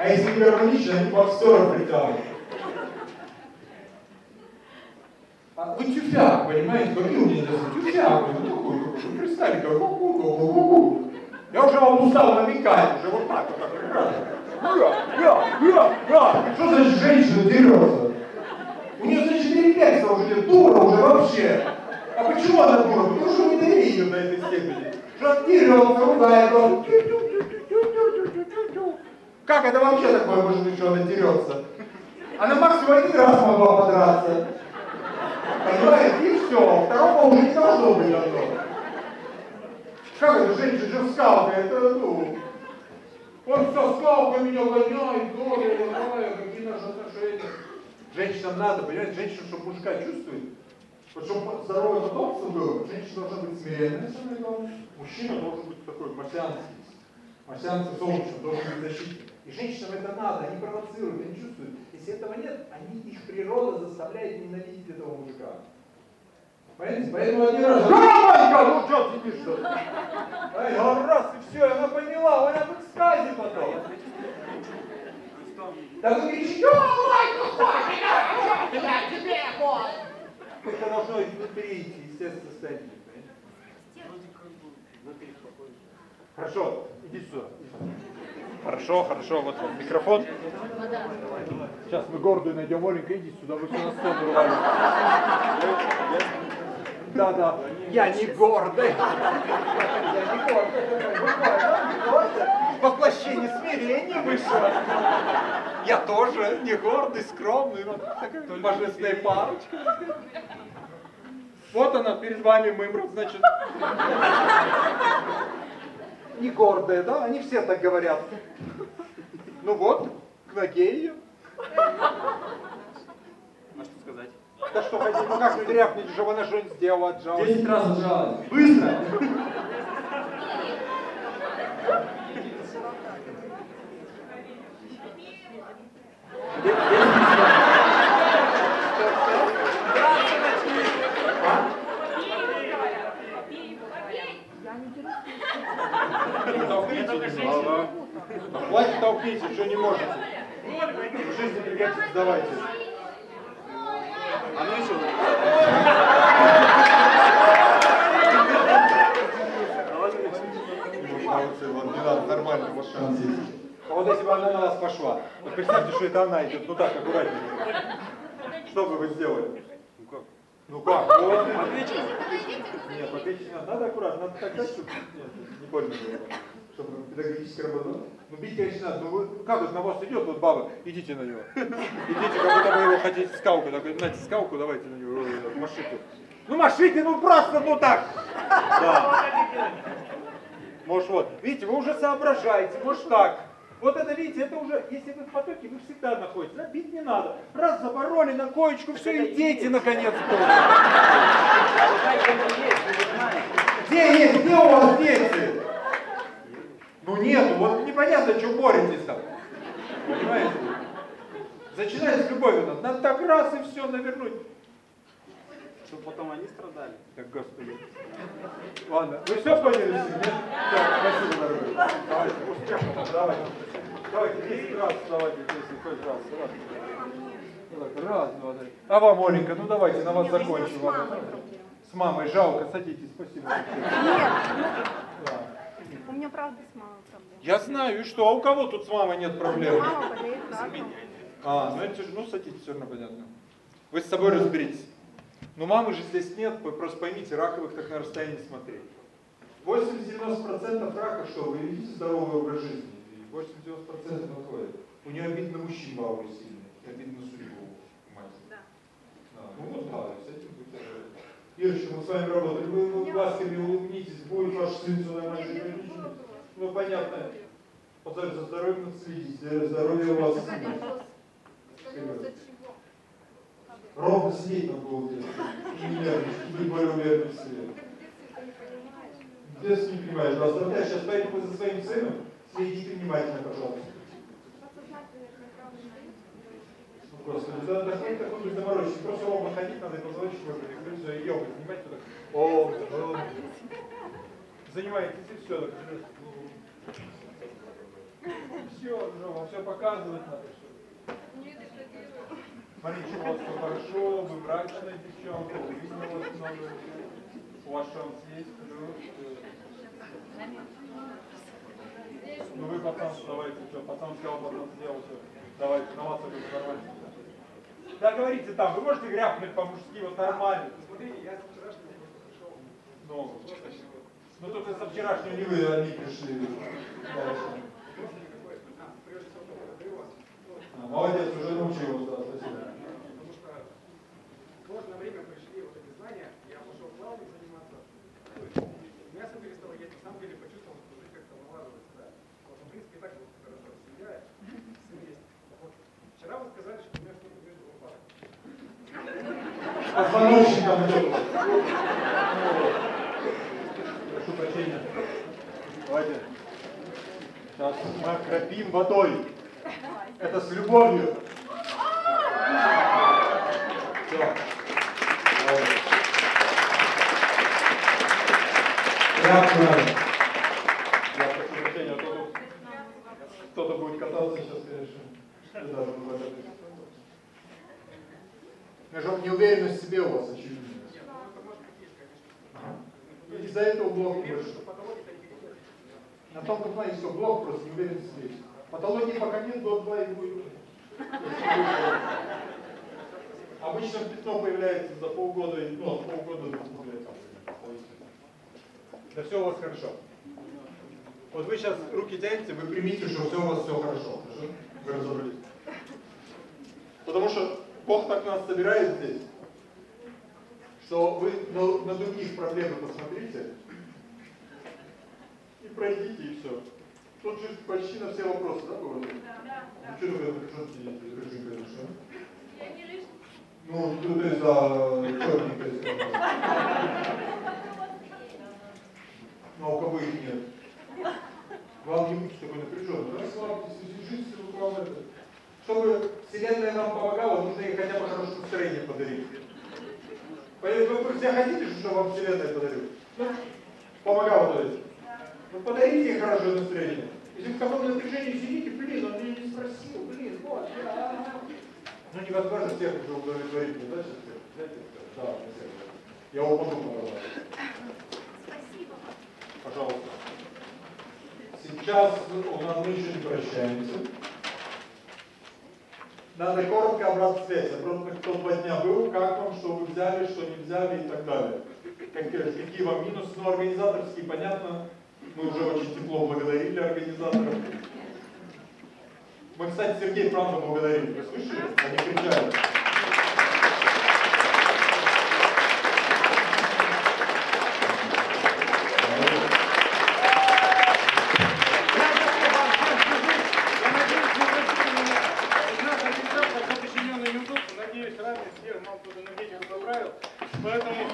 А если не гармоничны, они боксеров притягивают. А вы тюфяк, понимаете, у меня здесь тюфяк, ну такой, вы представьте, как ку-ку-ку-ку-ку. Я уже вам устал намекать, уже вот так вот, так, раз. Я, я, я. Что значит женщина дерется? У нее, значит, рефлекса уже дура уже вообще. А почему она дура? Потому что вы не довели ее до этой степени. Дерется, ругает, он Как это вообще такое она дерется? Она максимум один раз могла подраться. Понимаете? И все. Второго уже не должно быть давно. Как это женщина же скауты? Это, ну... Он со скаута меня гоняет, горе, ломая, какие наши отношения. Женщинам надо, понимаете, женщина, чтобы мужика чувствует, вот чтобы здоровое потомство было, женщина должна быть главное. Мужчина должен быть такой марсианский. Марсианский солнечный, должен быть защитник. И женщинам это надо, они провоцируют, они чувствуют. Если этого нет, они, их природа заставляет ненавидеть этого мужика. Понимаете? Поэтому они раз, да, Ванька, ну что тебе что? Я а раз, и все, она поняла, она в экстазе потом. Так вы кричите, лайк, Ванька, ну что тебя, что тебе, вот. Это должно быть идти, естественно, состояние. Внутри спокойно. Хорошо, иди сюда. Иди сюда. Хорошо, хорошо, вот вот микрофон. Сейчас мы гордую найдем. Оленька, иди сюда, вы все на сцену рвали. Да, да, я не гордый. Я не гордый. Воплощение смирения вышло. Я тоже не гордый, скромный. Вот такая божественная парочка. Вот она перед вами мымра, значит. Не гордая, да? Они все так говорят. Ну вот, к ноге ее.
А что сказать?
Да что хотите, ну как не дряпнуть, чтобы она что-нибудь сделала, отжалась.
Десять раз отжалась.
Быстро! Ага. Да Хватит толкните, что не можете. Пригодится, давайте.
А ну еще.
Нормально, есть. А вот если бы она на нас пошла, вот представьте, что это она идет, ну так, аккуратненько. Что бы вы сделали?
Ну как?
Ну как? Вот.
Отвечу.
Нет, не надо, надо аккуратно, надо так дать, чтобы нет, не больно было. Чтобы педагогически работать. Ну бить, конечно, надо. Ну вы, как вот на вас идет вот баба, идите на него. Идите, как будто вы его хотите скалку. Так, знаете, скалку давайте на него, э, машите. Ну машите, ну просто, ну так. Да. Может вот, видите, вы уже соображаете, может так. Вот это, видите, это уже, если вы в потоке, вы всегда находитесь. Да, бить не надо. Раз забороли на коечку, все, и дети наконец-то. Где есть? Где у вас дети? Ну нету, вот непонятно, что боретесь там. Понимаете? Начинается с любовью. Надо, надо так раз и все навернуть.
Чтобы потом они страдали.
Так, господи. Ладно, вы все поняли? Нет? Так, спасибо, дорогой. Давайте, успехов, давайте. Давайте 10 раз давайте, 10 хоть раз. Раз, так, раз два, три. А вам, Оленька, ну давайте, на вас закончим. С мамой, жалко, садитесь, спасибо.
Нет,
Да.
У меня правда с мамой проблемы.
Я знаю, и что? А у кого тут с мамой нет проблем?
Мама болеет раком.
А, ну это же, ну садитесь, все равно понятно. Вы с собой разберитесь. Но мамы же здесь нет, вы просто поймите, раковых так на расстоянии смотреть. 80-90% рака что? Вы ведите здоровый образ жизни. И 80-90% находит. У нее обидно мужчин в ауре сильно. Обидно судьбу мать. Да. Ну вот да, с этим. Ирочка, мы с вами работали. Вы, вы глазками улыбнитесь, будет ваш сын сюда нормально жить. Ну понятно. Пожалуйста, за здоровьем надо следить. Здоровье у вас. Ровно сидеть на было делать. И не нервничать, быть более уверенным в себе. В детстве не понимаешь, оставляй, сейчас пойду за своим сыном, следите внимательно, пожалуйста. Ну, Господи, хоть такой быть замороченный, просто ровно ходить надо и все, и йогу занимать туда. О. Занимаетесь и все, все, ну, все показывать надо, Смотрите, у вас все хорошо, вы мрачная девчонка, жизнь у вас много. У вас шанс есть, плюс. Ну вы пацан, давайте, что, пацан сказал, пацан сделал, все. Давайте, на вас это нормально. Да говорите там, вы можете гряпнуть по-мужски, вот нормально.
Смотрите, я с вчерашнего пришел.
Ну, ну тут и со вчерашнего не вы одни пришли. Хорошо. А, Молодец, уже научилась, да, спасибо.
Потому что сложное время пришли вот эти знания, я пошел плавать заниматься. Мясо перестало есть, на самом деле почувствовал, что жизнь как-то налаживается, да. Вот, ну, в принципе, и так вот хорошо, семья, сын есть. Вот. Вчера вы сказали, что у меня что-то между лопатками.
Позвоночником идет. Прошу прощения. Давайте. Сейчас мы окропим водой. Это с любовью. Все. Тряпку надо. Я прошу прощения, а то тут кто-то будет кататься сейчас, конечно. Да, да, да, да. Я же неуверенность в себе у вас очевидно. Ага. Из-за этого блок больше. На тонком плане все, блок просто, не уверен в себе. Патологии пока нет, год два и будет. Обычно пятно появляется за полгода, и- ну, от полгода до двух лет. там, Да все у вас хорошо. Вот вы сейчас руки тянете, вы примите, что все у вас все хорошо. Хорошо? Вы разобрались. Потому что Бог так нас собирает здесь, что вы на, на других проблемы посмотрите и пройдите, и все. Тут же почти на все вопросы, да, было?
Да,
Ну что вы что сидите, рыженькая душа?
Я не лишь
Ну, тут и за черненькой сказал. Ну, а у кого их нет? Вам не будьте такой напряженный. Расслабьтесь, жизнь вам это. Чтобы Вселенная нам помогала, нужно ей хотя бы хорошее настроение подарить. Понимаете, вы все хотите, чтобы вам Вселенная подарила? Ну, помогала, то есть. Ну, подарите ей хорошее настроение. Если в таком напряжении сидите, блин, он меня не спросил, блин, вот, я... Ну, невозможно всех уже удовлетворить, ну, да, сейчас да, не всех. Я упаду на
Спасибо.
Пожалуйста. Сейчас у нас мы еще не прощаемся. Надо коротко обратная связь. Просто кто два дня был, как вам, что вы взяли, что не взяли и так далее. Какие, какие вам минусы, ну организаторские, понятно. Мы уже очень тепло благодарили организаторов. Мы, кстати, Сергей правда благодарили. Вы слышали? Они кричали.
Надеюсь, ранее всех нам туда на ветер поправил. Поэтому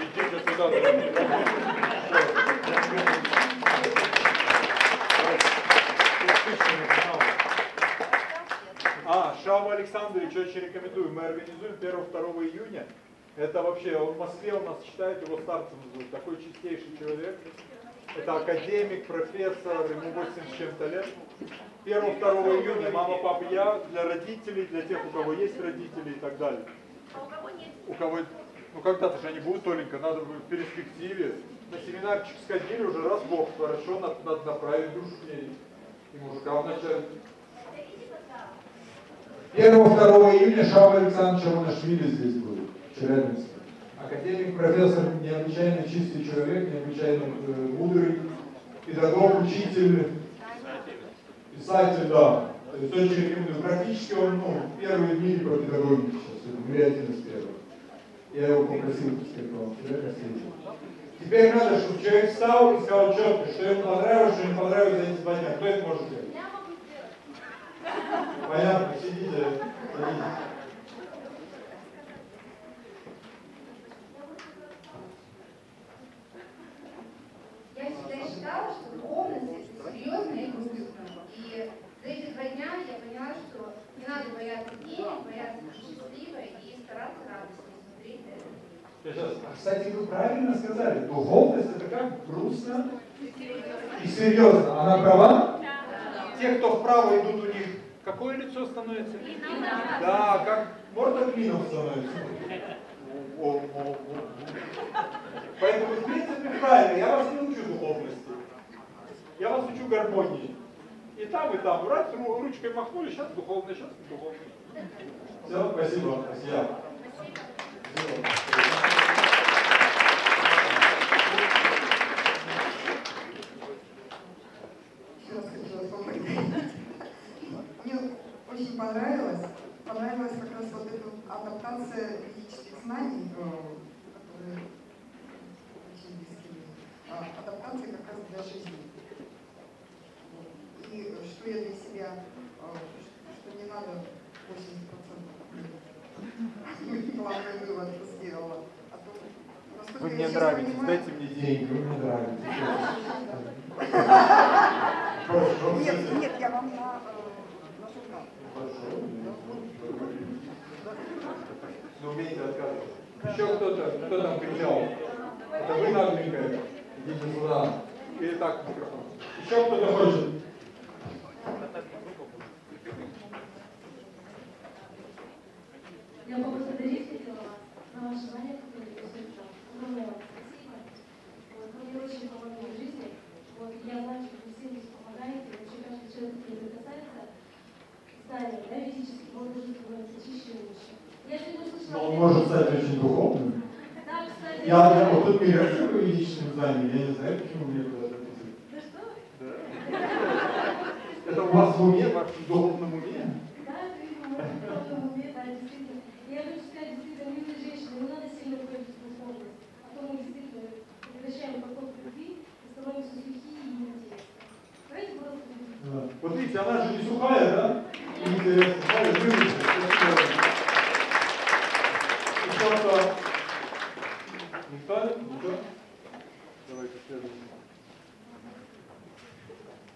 Идите сюда, дорогие. А, Шаву Александрович очень рекомендую. Мы организуем 1-2 июня. Это вообще, он в Москве у нас считают его старцем зовут. Такой чистейший человек. Это академик, профессор, ему 80 с чем-то лет. 1-2 июня мама, папа, я для родителей, для тех, у кого есть родители и так далее.
А у кого нет?
У кого, ну когда-то же они будут, Оленька, надо в перспективе. На семинарчик сходили уже, раз Бог, хорошо, надо, надо направить душу к ней. И мужикам начать. 1-2 июня Шава Александрович Романашвили здесь будет, в Челябинске. Академик, профессор, необычайно чистый человек, необычайно э, мудрый, педагог, учитель, писатель, да. То есть очень рекомендую. Практически он ну, первый в мире по педагогике сейчас, мире один из первых. Я его попросил, сказать, вам встретить. Теперь надо, чтобы человек встал и сказал четко, что ему понравилось, что не понравилось за эти два дня. Кто это может сделать? Понятно, сидите, садитесь.
Я всегда считала, что это серьезно и грустно. И за эти два дня я поняла, что не надо бояться денег, бояться быть счастливой и стараться радостно смотреть на.
Сейчас, а, кстати, вы правильно сказали, духовность это как грустно и серьезно. Она права? Те, кто вправо идут, у них какое лицо становится? Да, как морда клином становится. О, о, о, о. Поэтому, в принципе, правильно, я вас не учу духовности. Я вас учу гармонии. И там, и там. Раз ру- ручкой махнули, сейчас духовно, сейчас не духовно. Все, спасибо. Спасибо.
Еще раз хотела поблагодарить. Мне очень понравилось, понравилась как раз вот эта адаптация физических знаний, э, которые очень близки. А, Адаптация как раз для жизни. И что я для себя, э, что не надо 80% главный вывод сделала. А то, насколько
Вы
я
мне
сейчас
нравитесь,
понимаю-
дайте мне деньги, вы мне нравитесь.
Нет, нет, я вам на, э, на журнал.
Но умеете отказывать. Еще кто-то, кто там кричал? Это вы нагленькая? Идите сюда. Или так микрофон. Еще кто-то хочет?
Я поблагодарить хотела вас за ваше знание, которое вы все Огромное вам спасибо. Вот, вы мне очень помогли в жизни. Вот, я знаю, что вы всем здесь помогаете. Вообще каждый человек, который это касается, знания, да, физически, он должен становиться чище и лучше. Я сегодня слышала...
Но он может стать очень духовным.
Да, кстати.
Я, я вот тут мираю юридическим знанием, я не знаю, почему мне куда-то идти.
Да что вы?
Да. Это у вас в уме, в вашем духовном уме?
Да, это видно, в моем духовном уме, да, действительно. Я хочу сказать, действительно, милые женщины, не надо сильно уходить в духовность, а то мы действительно прекращаем поток любви и становимся сухие и неинтересны. Давайте просто любить.
Да. Вот видите, она же не сухая, да? И интересно. Смотри, выглядит. Спасибо. Еще кто? Никто? Никто? Давайте следующий.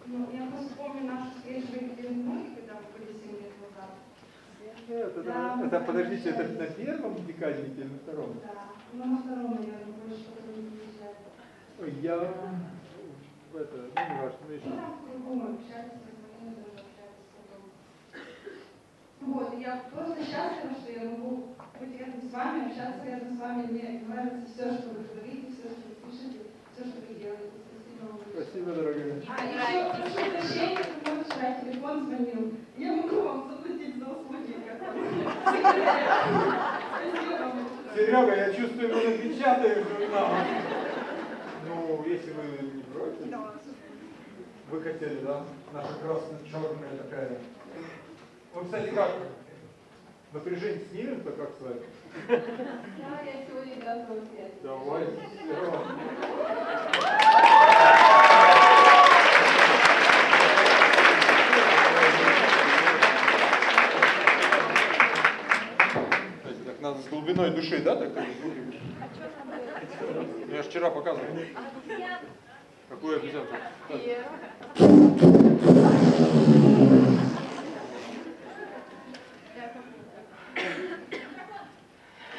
Ну, я просто помню нашу встречу в Екатеринбурге, когда мы были 7 лет назад.
Нет, это,
Да,
это,
мы
подождите, это
общались.
на первом декаднике или на втором?
Да, ну на втором, наверное, больше потом не приезжали.
Ой, Я в это, ну не важно, ну еще.
Ну, мы общались потом. Вот, я просто счастлива, что я могу быть рядом с вами, общаться рядом с вами. Мне нравится все, что вы говорите, все, что вы пишете, все, что вы делаете. Спасибо вам большое.
Спасибо, дорогая.
А еще прошу прощения, потому что вчера телефон звонил. Я могу вам заплатить за услуги.
Серега, я чувствую, вы напечатаешь журнал. Ну, если вы не против. Вы хотели, да? Наша красно-черная такая. Ну, кстати, как? Напряжение снимем-то, как с вами?
Да, я сегодня готова.
Давай, Так надо с глубиной души, да, так? Я же вчера показывал. Какой обезьян?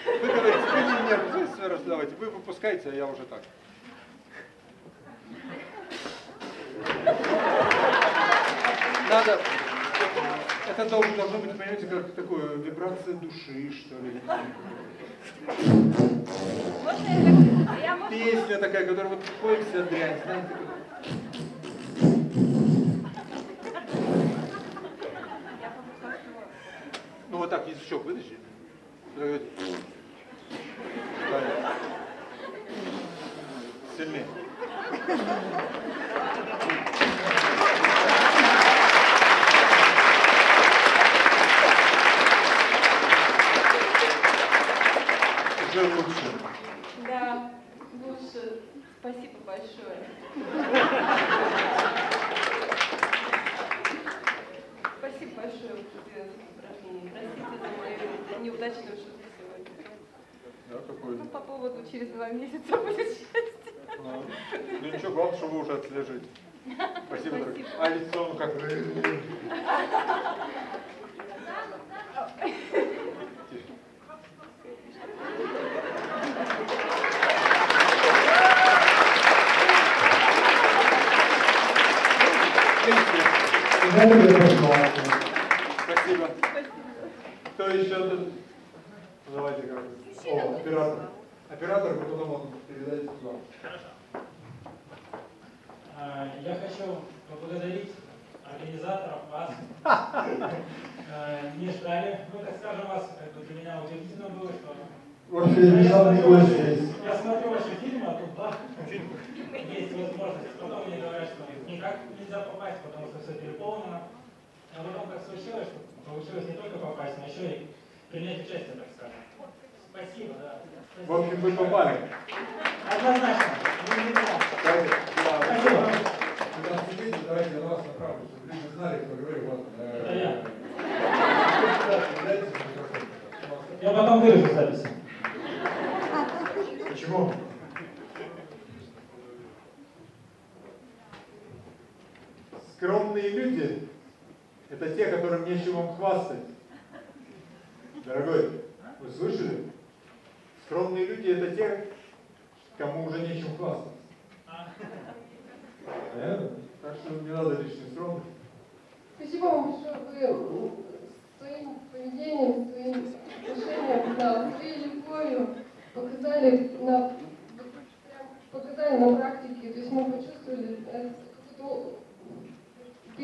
Вы говорите, вы не нервничайте, Сера, давайте, вы выпускаете, а я уже так. Надо, это должно, должно быть, понимаете, как такое, вибрация души, что ли. Песня такая, которая вот ходит вся дрянь, знаете, Ну вот так, язычок вытащи. Сильнее. Уже лучше.
Да, лучше. Спасибо большое. Спасибо большое это упражнение. Простите за мою неудачную шутку сегодня.
Да, какой?
Ну, по поводу через два месяца будет счастье.
Ну, ну ничего, главное, что вы уже отслеживаете. Спасибо, дорогие. А лицо, ну как? Спасибо. Кто еще тут? Давайте как О, оператор. Оператор, потом он передайте туда.
А, Я хочу поблагодарить организаторов, вас. А, Не ждали. Ну, так скажем, вас как бы для меня удивительно было, что... Я смотрю ваши фильмы, а тут бах, есть возможность. Потом мне говорят, что никак нельзя попасть, потому что все переполнено. А потом как случилось, получилось не только попасть, но еще и принять участие, так скажем. Спасибо, да. Спасибо.
В общем, вы попали.
Однозначно. Спасибо.
Сидите, давайте я на вас направлю, чтобы люди знали, кто говорит. Вот. э,
Это я. Я потом вырежу записи.
Почему? Скромные люди – это те, которым нечем вам хвастать. Дорогой, вы слышали? Скромные люди – это те, кому уже нечем хвастать. Понятно? Так что не надо лишней скромности.
Спасибо вам большое. Вы своим поведением, своим отношением
показали на показали на практике, то есть мы почувствовали, э, что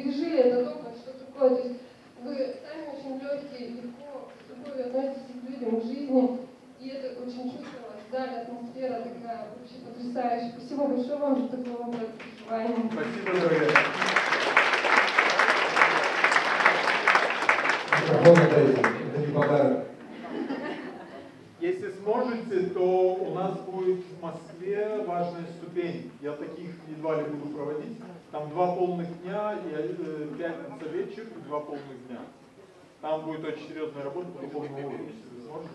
пережили этот опыт, что такое, то есть вы сами очень легкие, легко, с любовью относитесь к людям, к жизни, и это очень чувствовалось зале, атмосфера такая вообще потрясающая. Спасибо большое вам за такой опыт проживания.
Спасибо, дорогая.
Микрофон отдайте, это не подарок.
Если сможете, то у нас будет в Москве важная ступень. Я таких едва ли буду проводить. Там два полных дня, и э, пятница вечер и два полных дня. Там будет очень серьезная работа по духовному уровню. Если вы сможете,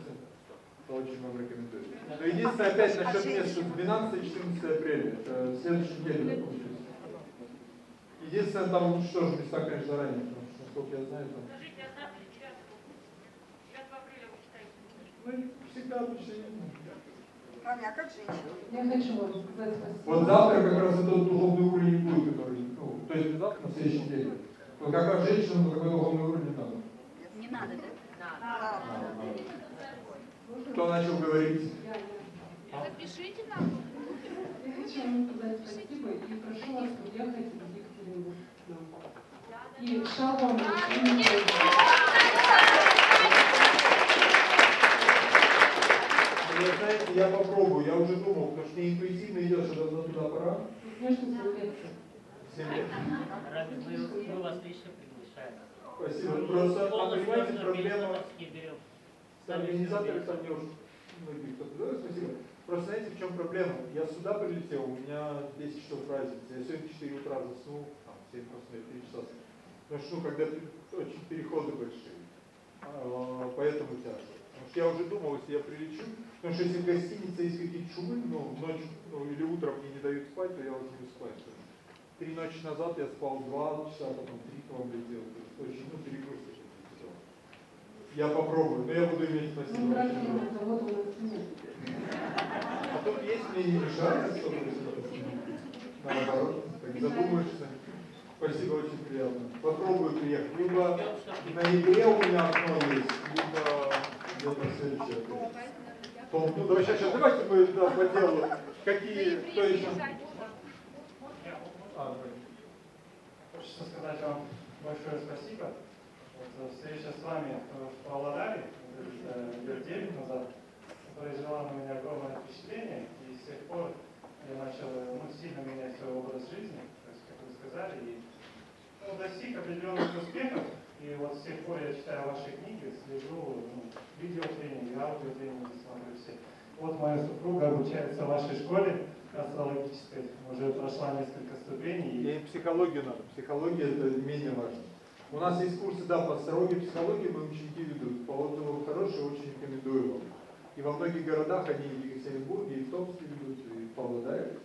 то очень вам рекомендую. Но единственное, опять насчет места, 12-14 апреля, это следующей неделе, да, получается? Единственное, там лучше тоже места, конечно, заранее, потому что, насколько я знаю, там... Мы всегда обычно
Аня, а как женщина?
Я хочу вам сказать спасибо.
Вот завтра как раз этот духовный уровень будет, который, ну, то есть завтра, на следующей неделе. Вот как раз женщинам такой духовный уровень не надо.
Не надо, да?
Кто начал говорить?
Запишите нам. Я хочу вам сказать спасибо и прошу вас приехать в Екатеринбург. И шалом.
Вы знаете, я попробую, я уже думал, потому что мне интуитивно идет, что давно туда пора.
Конечно, лекция.
Семь лет.
Разве мы, мы вас лично приглашаем?
Спасибо. Просто, а понимаете, проблема организаторами, там мне уже кто-то говорит, спасибо. Просто знаете, в чем проблема? Я сюда прилетел, у меня 10 часов разницы. Я сегодня в 4 утра заснул, там, 7 просто 3 часа. Потому что, ну, когда ты- очень переходы большие, а, поэтому тяжко. Потому что я уже думал, если я прилечу, потому что если в гостинице есть какие-то шумы, ну, ночью, ну, или утром мне не дают спать, то я уже не спать. Три ночи назад я спал два часа, потом три к вам летел. То есть очень, ну, перегрузка. Я попробую, но я буду иметь
Ну,
спасибо.
браки завода у нас нет.
А тут есть мне не мешает особо, если наоборот, так задумаешься. Спасибо, очень приятно. Попробую приехать. Либо в ноябре у меня окно есть, либо где-то в следующее. Ну давай сейчас, сейчас давайте мы да, по делу. Какие, кто еще? А.
Хочется сказать вам большое спасибо. Вот, э, встреча с вами в Павлодаре э, лет 9 назад произвела на меня огромное впечатление, и с тех пор я начал э, ну, сильно менять свой образ жизни, то есть, как вы сказали, и ну, достиг определенных успехов, и вот с тех пор я читаю ваши книги, слежу, ну, видеотренинги, аудиотренинги смотрю все. Вот моя супруга обучается в вашей школе астрологической, уже прошла несколько ступеней.
И психологию надо. Психология это менее важно. У нас есть курсы, да, по астрологии, психологии мы ученики ведут. По отзывам хорошие, очень рекомендую вам. И во многих городах они и в Екатеринбурге, и в Томске ведут, и в Павлодаре.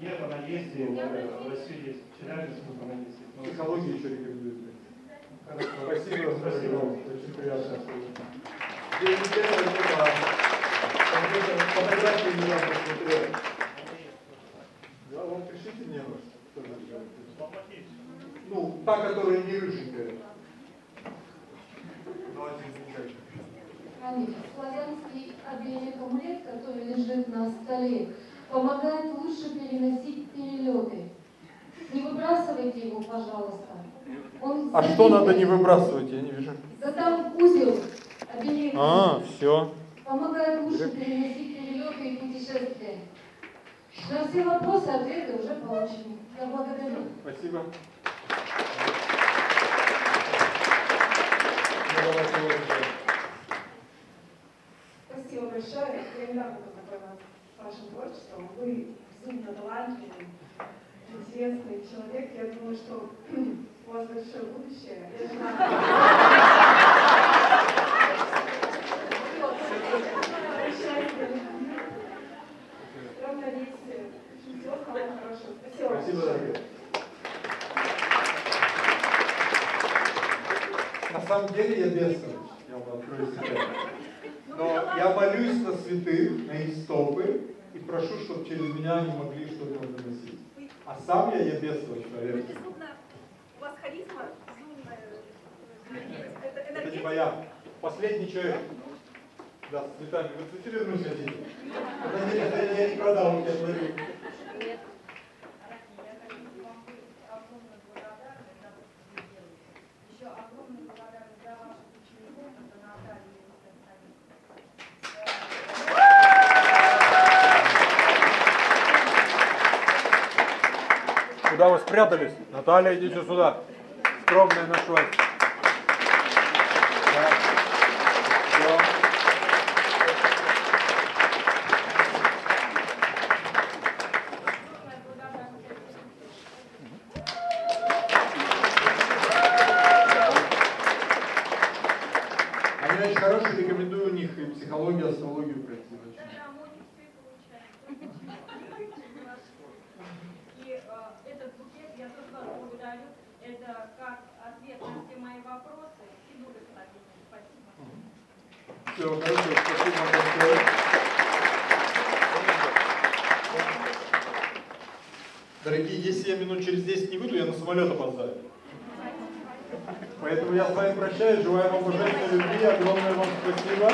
Нет, она есть, и в России есть, в Челябинске она есть.
Психологию еще рекомендую. Спасибо, спасибо вам. Очень приятно. Это да. Компьютер, Фотографии недавно смотрел. Да, вот пишите мне, может, Ну, та, которая не рыженькая.
Аня, славянский оберег амулет, который лежит на столе, помогает лучше переносить перелеты. Не выбрасывайте его, пожалуйста. Он
А что надо не выбрасывать, я не вижу.
Да там узел оберег.
А, все.
Помогает лучше переносить перелеты и путешествия. На все вопросы ответы уже получены. Я благодарю.
Спасибо.
Спасибо большое. Я недавно познакомилась с вашим творчеством. Вы безумно талантливый, интересный человек. Я думаю, что большое будущее. Спасибо.
На самом деле я бедствую, я вам открою секрет. Но я молюсь на святых, на их стопы, и прошу, чтобы через меня они могли что-то доносить. А сам я ебесовый человек.
У вас харизма безумная. Это
Это не
энергетика.
моя. Последний человек. Да, с цветами. Вы хотите? Подождите, это я не продал, я смотрю.
Еще огромную благодарность за ваших учеников, это Наталья и Константин.
Куда вы спрятались? Наталья, идите сюда. Скромная нашлась. Да. Да. Они очень хорошие, рекомендую у них и психологию, и астрологию пройти. очень.
И э, этот букет я тоже благодарю. Это как ответ на все мои вопросы. И благословение. Спасибо.
Всего хорошего, спасибо большое. Дорогие, если я минут через 10 не выйду, я на самолет опоздаю. Поэтому я с вами прощаюсь, желаю вам божественной любви, огромное вам спасибо.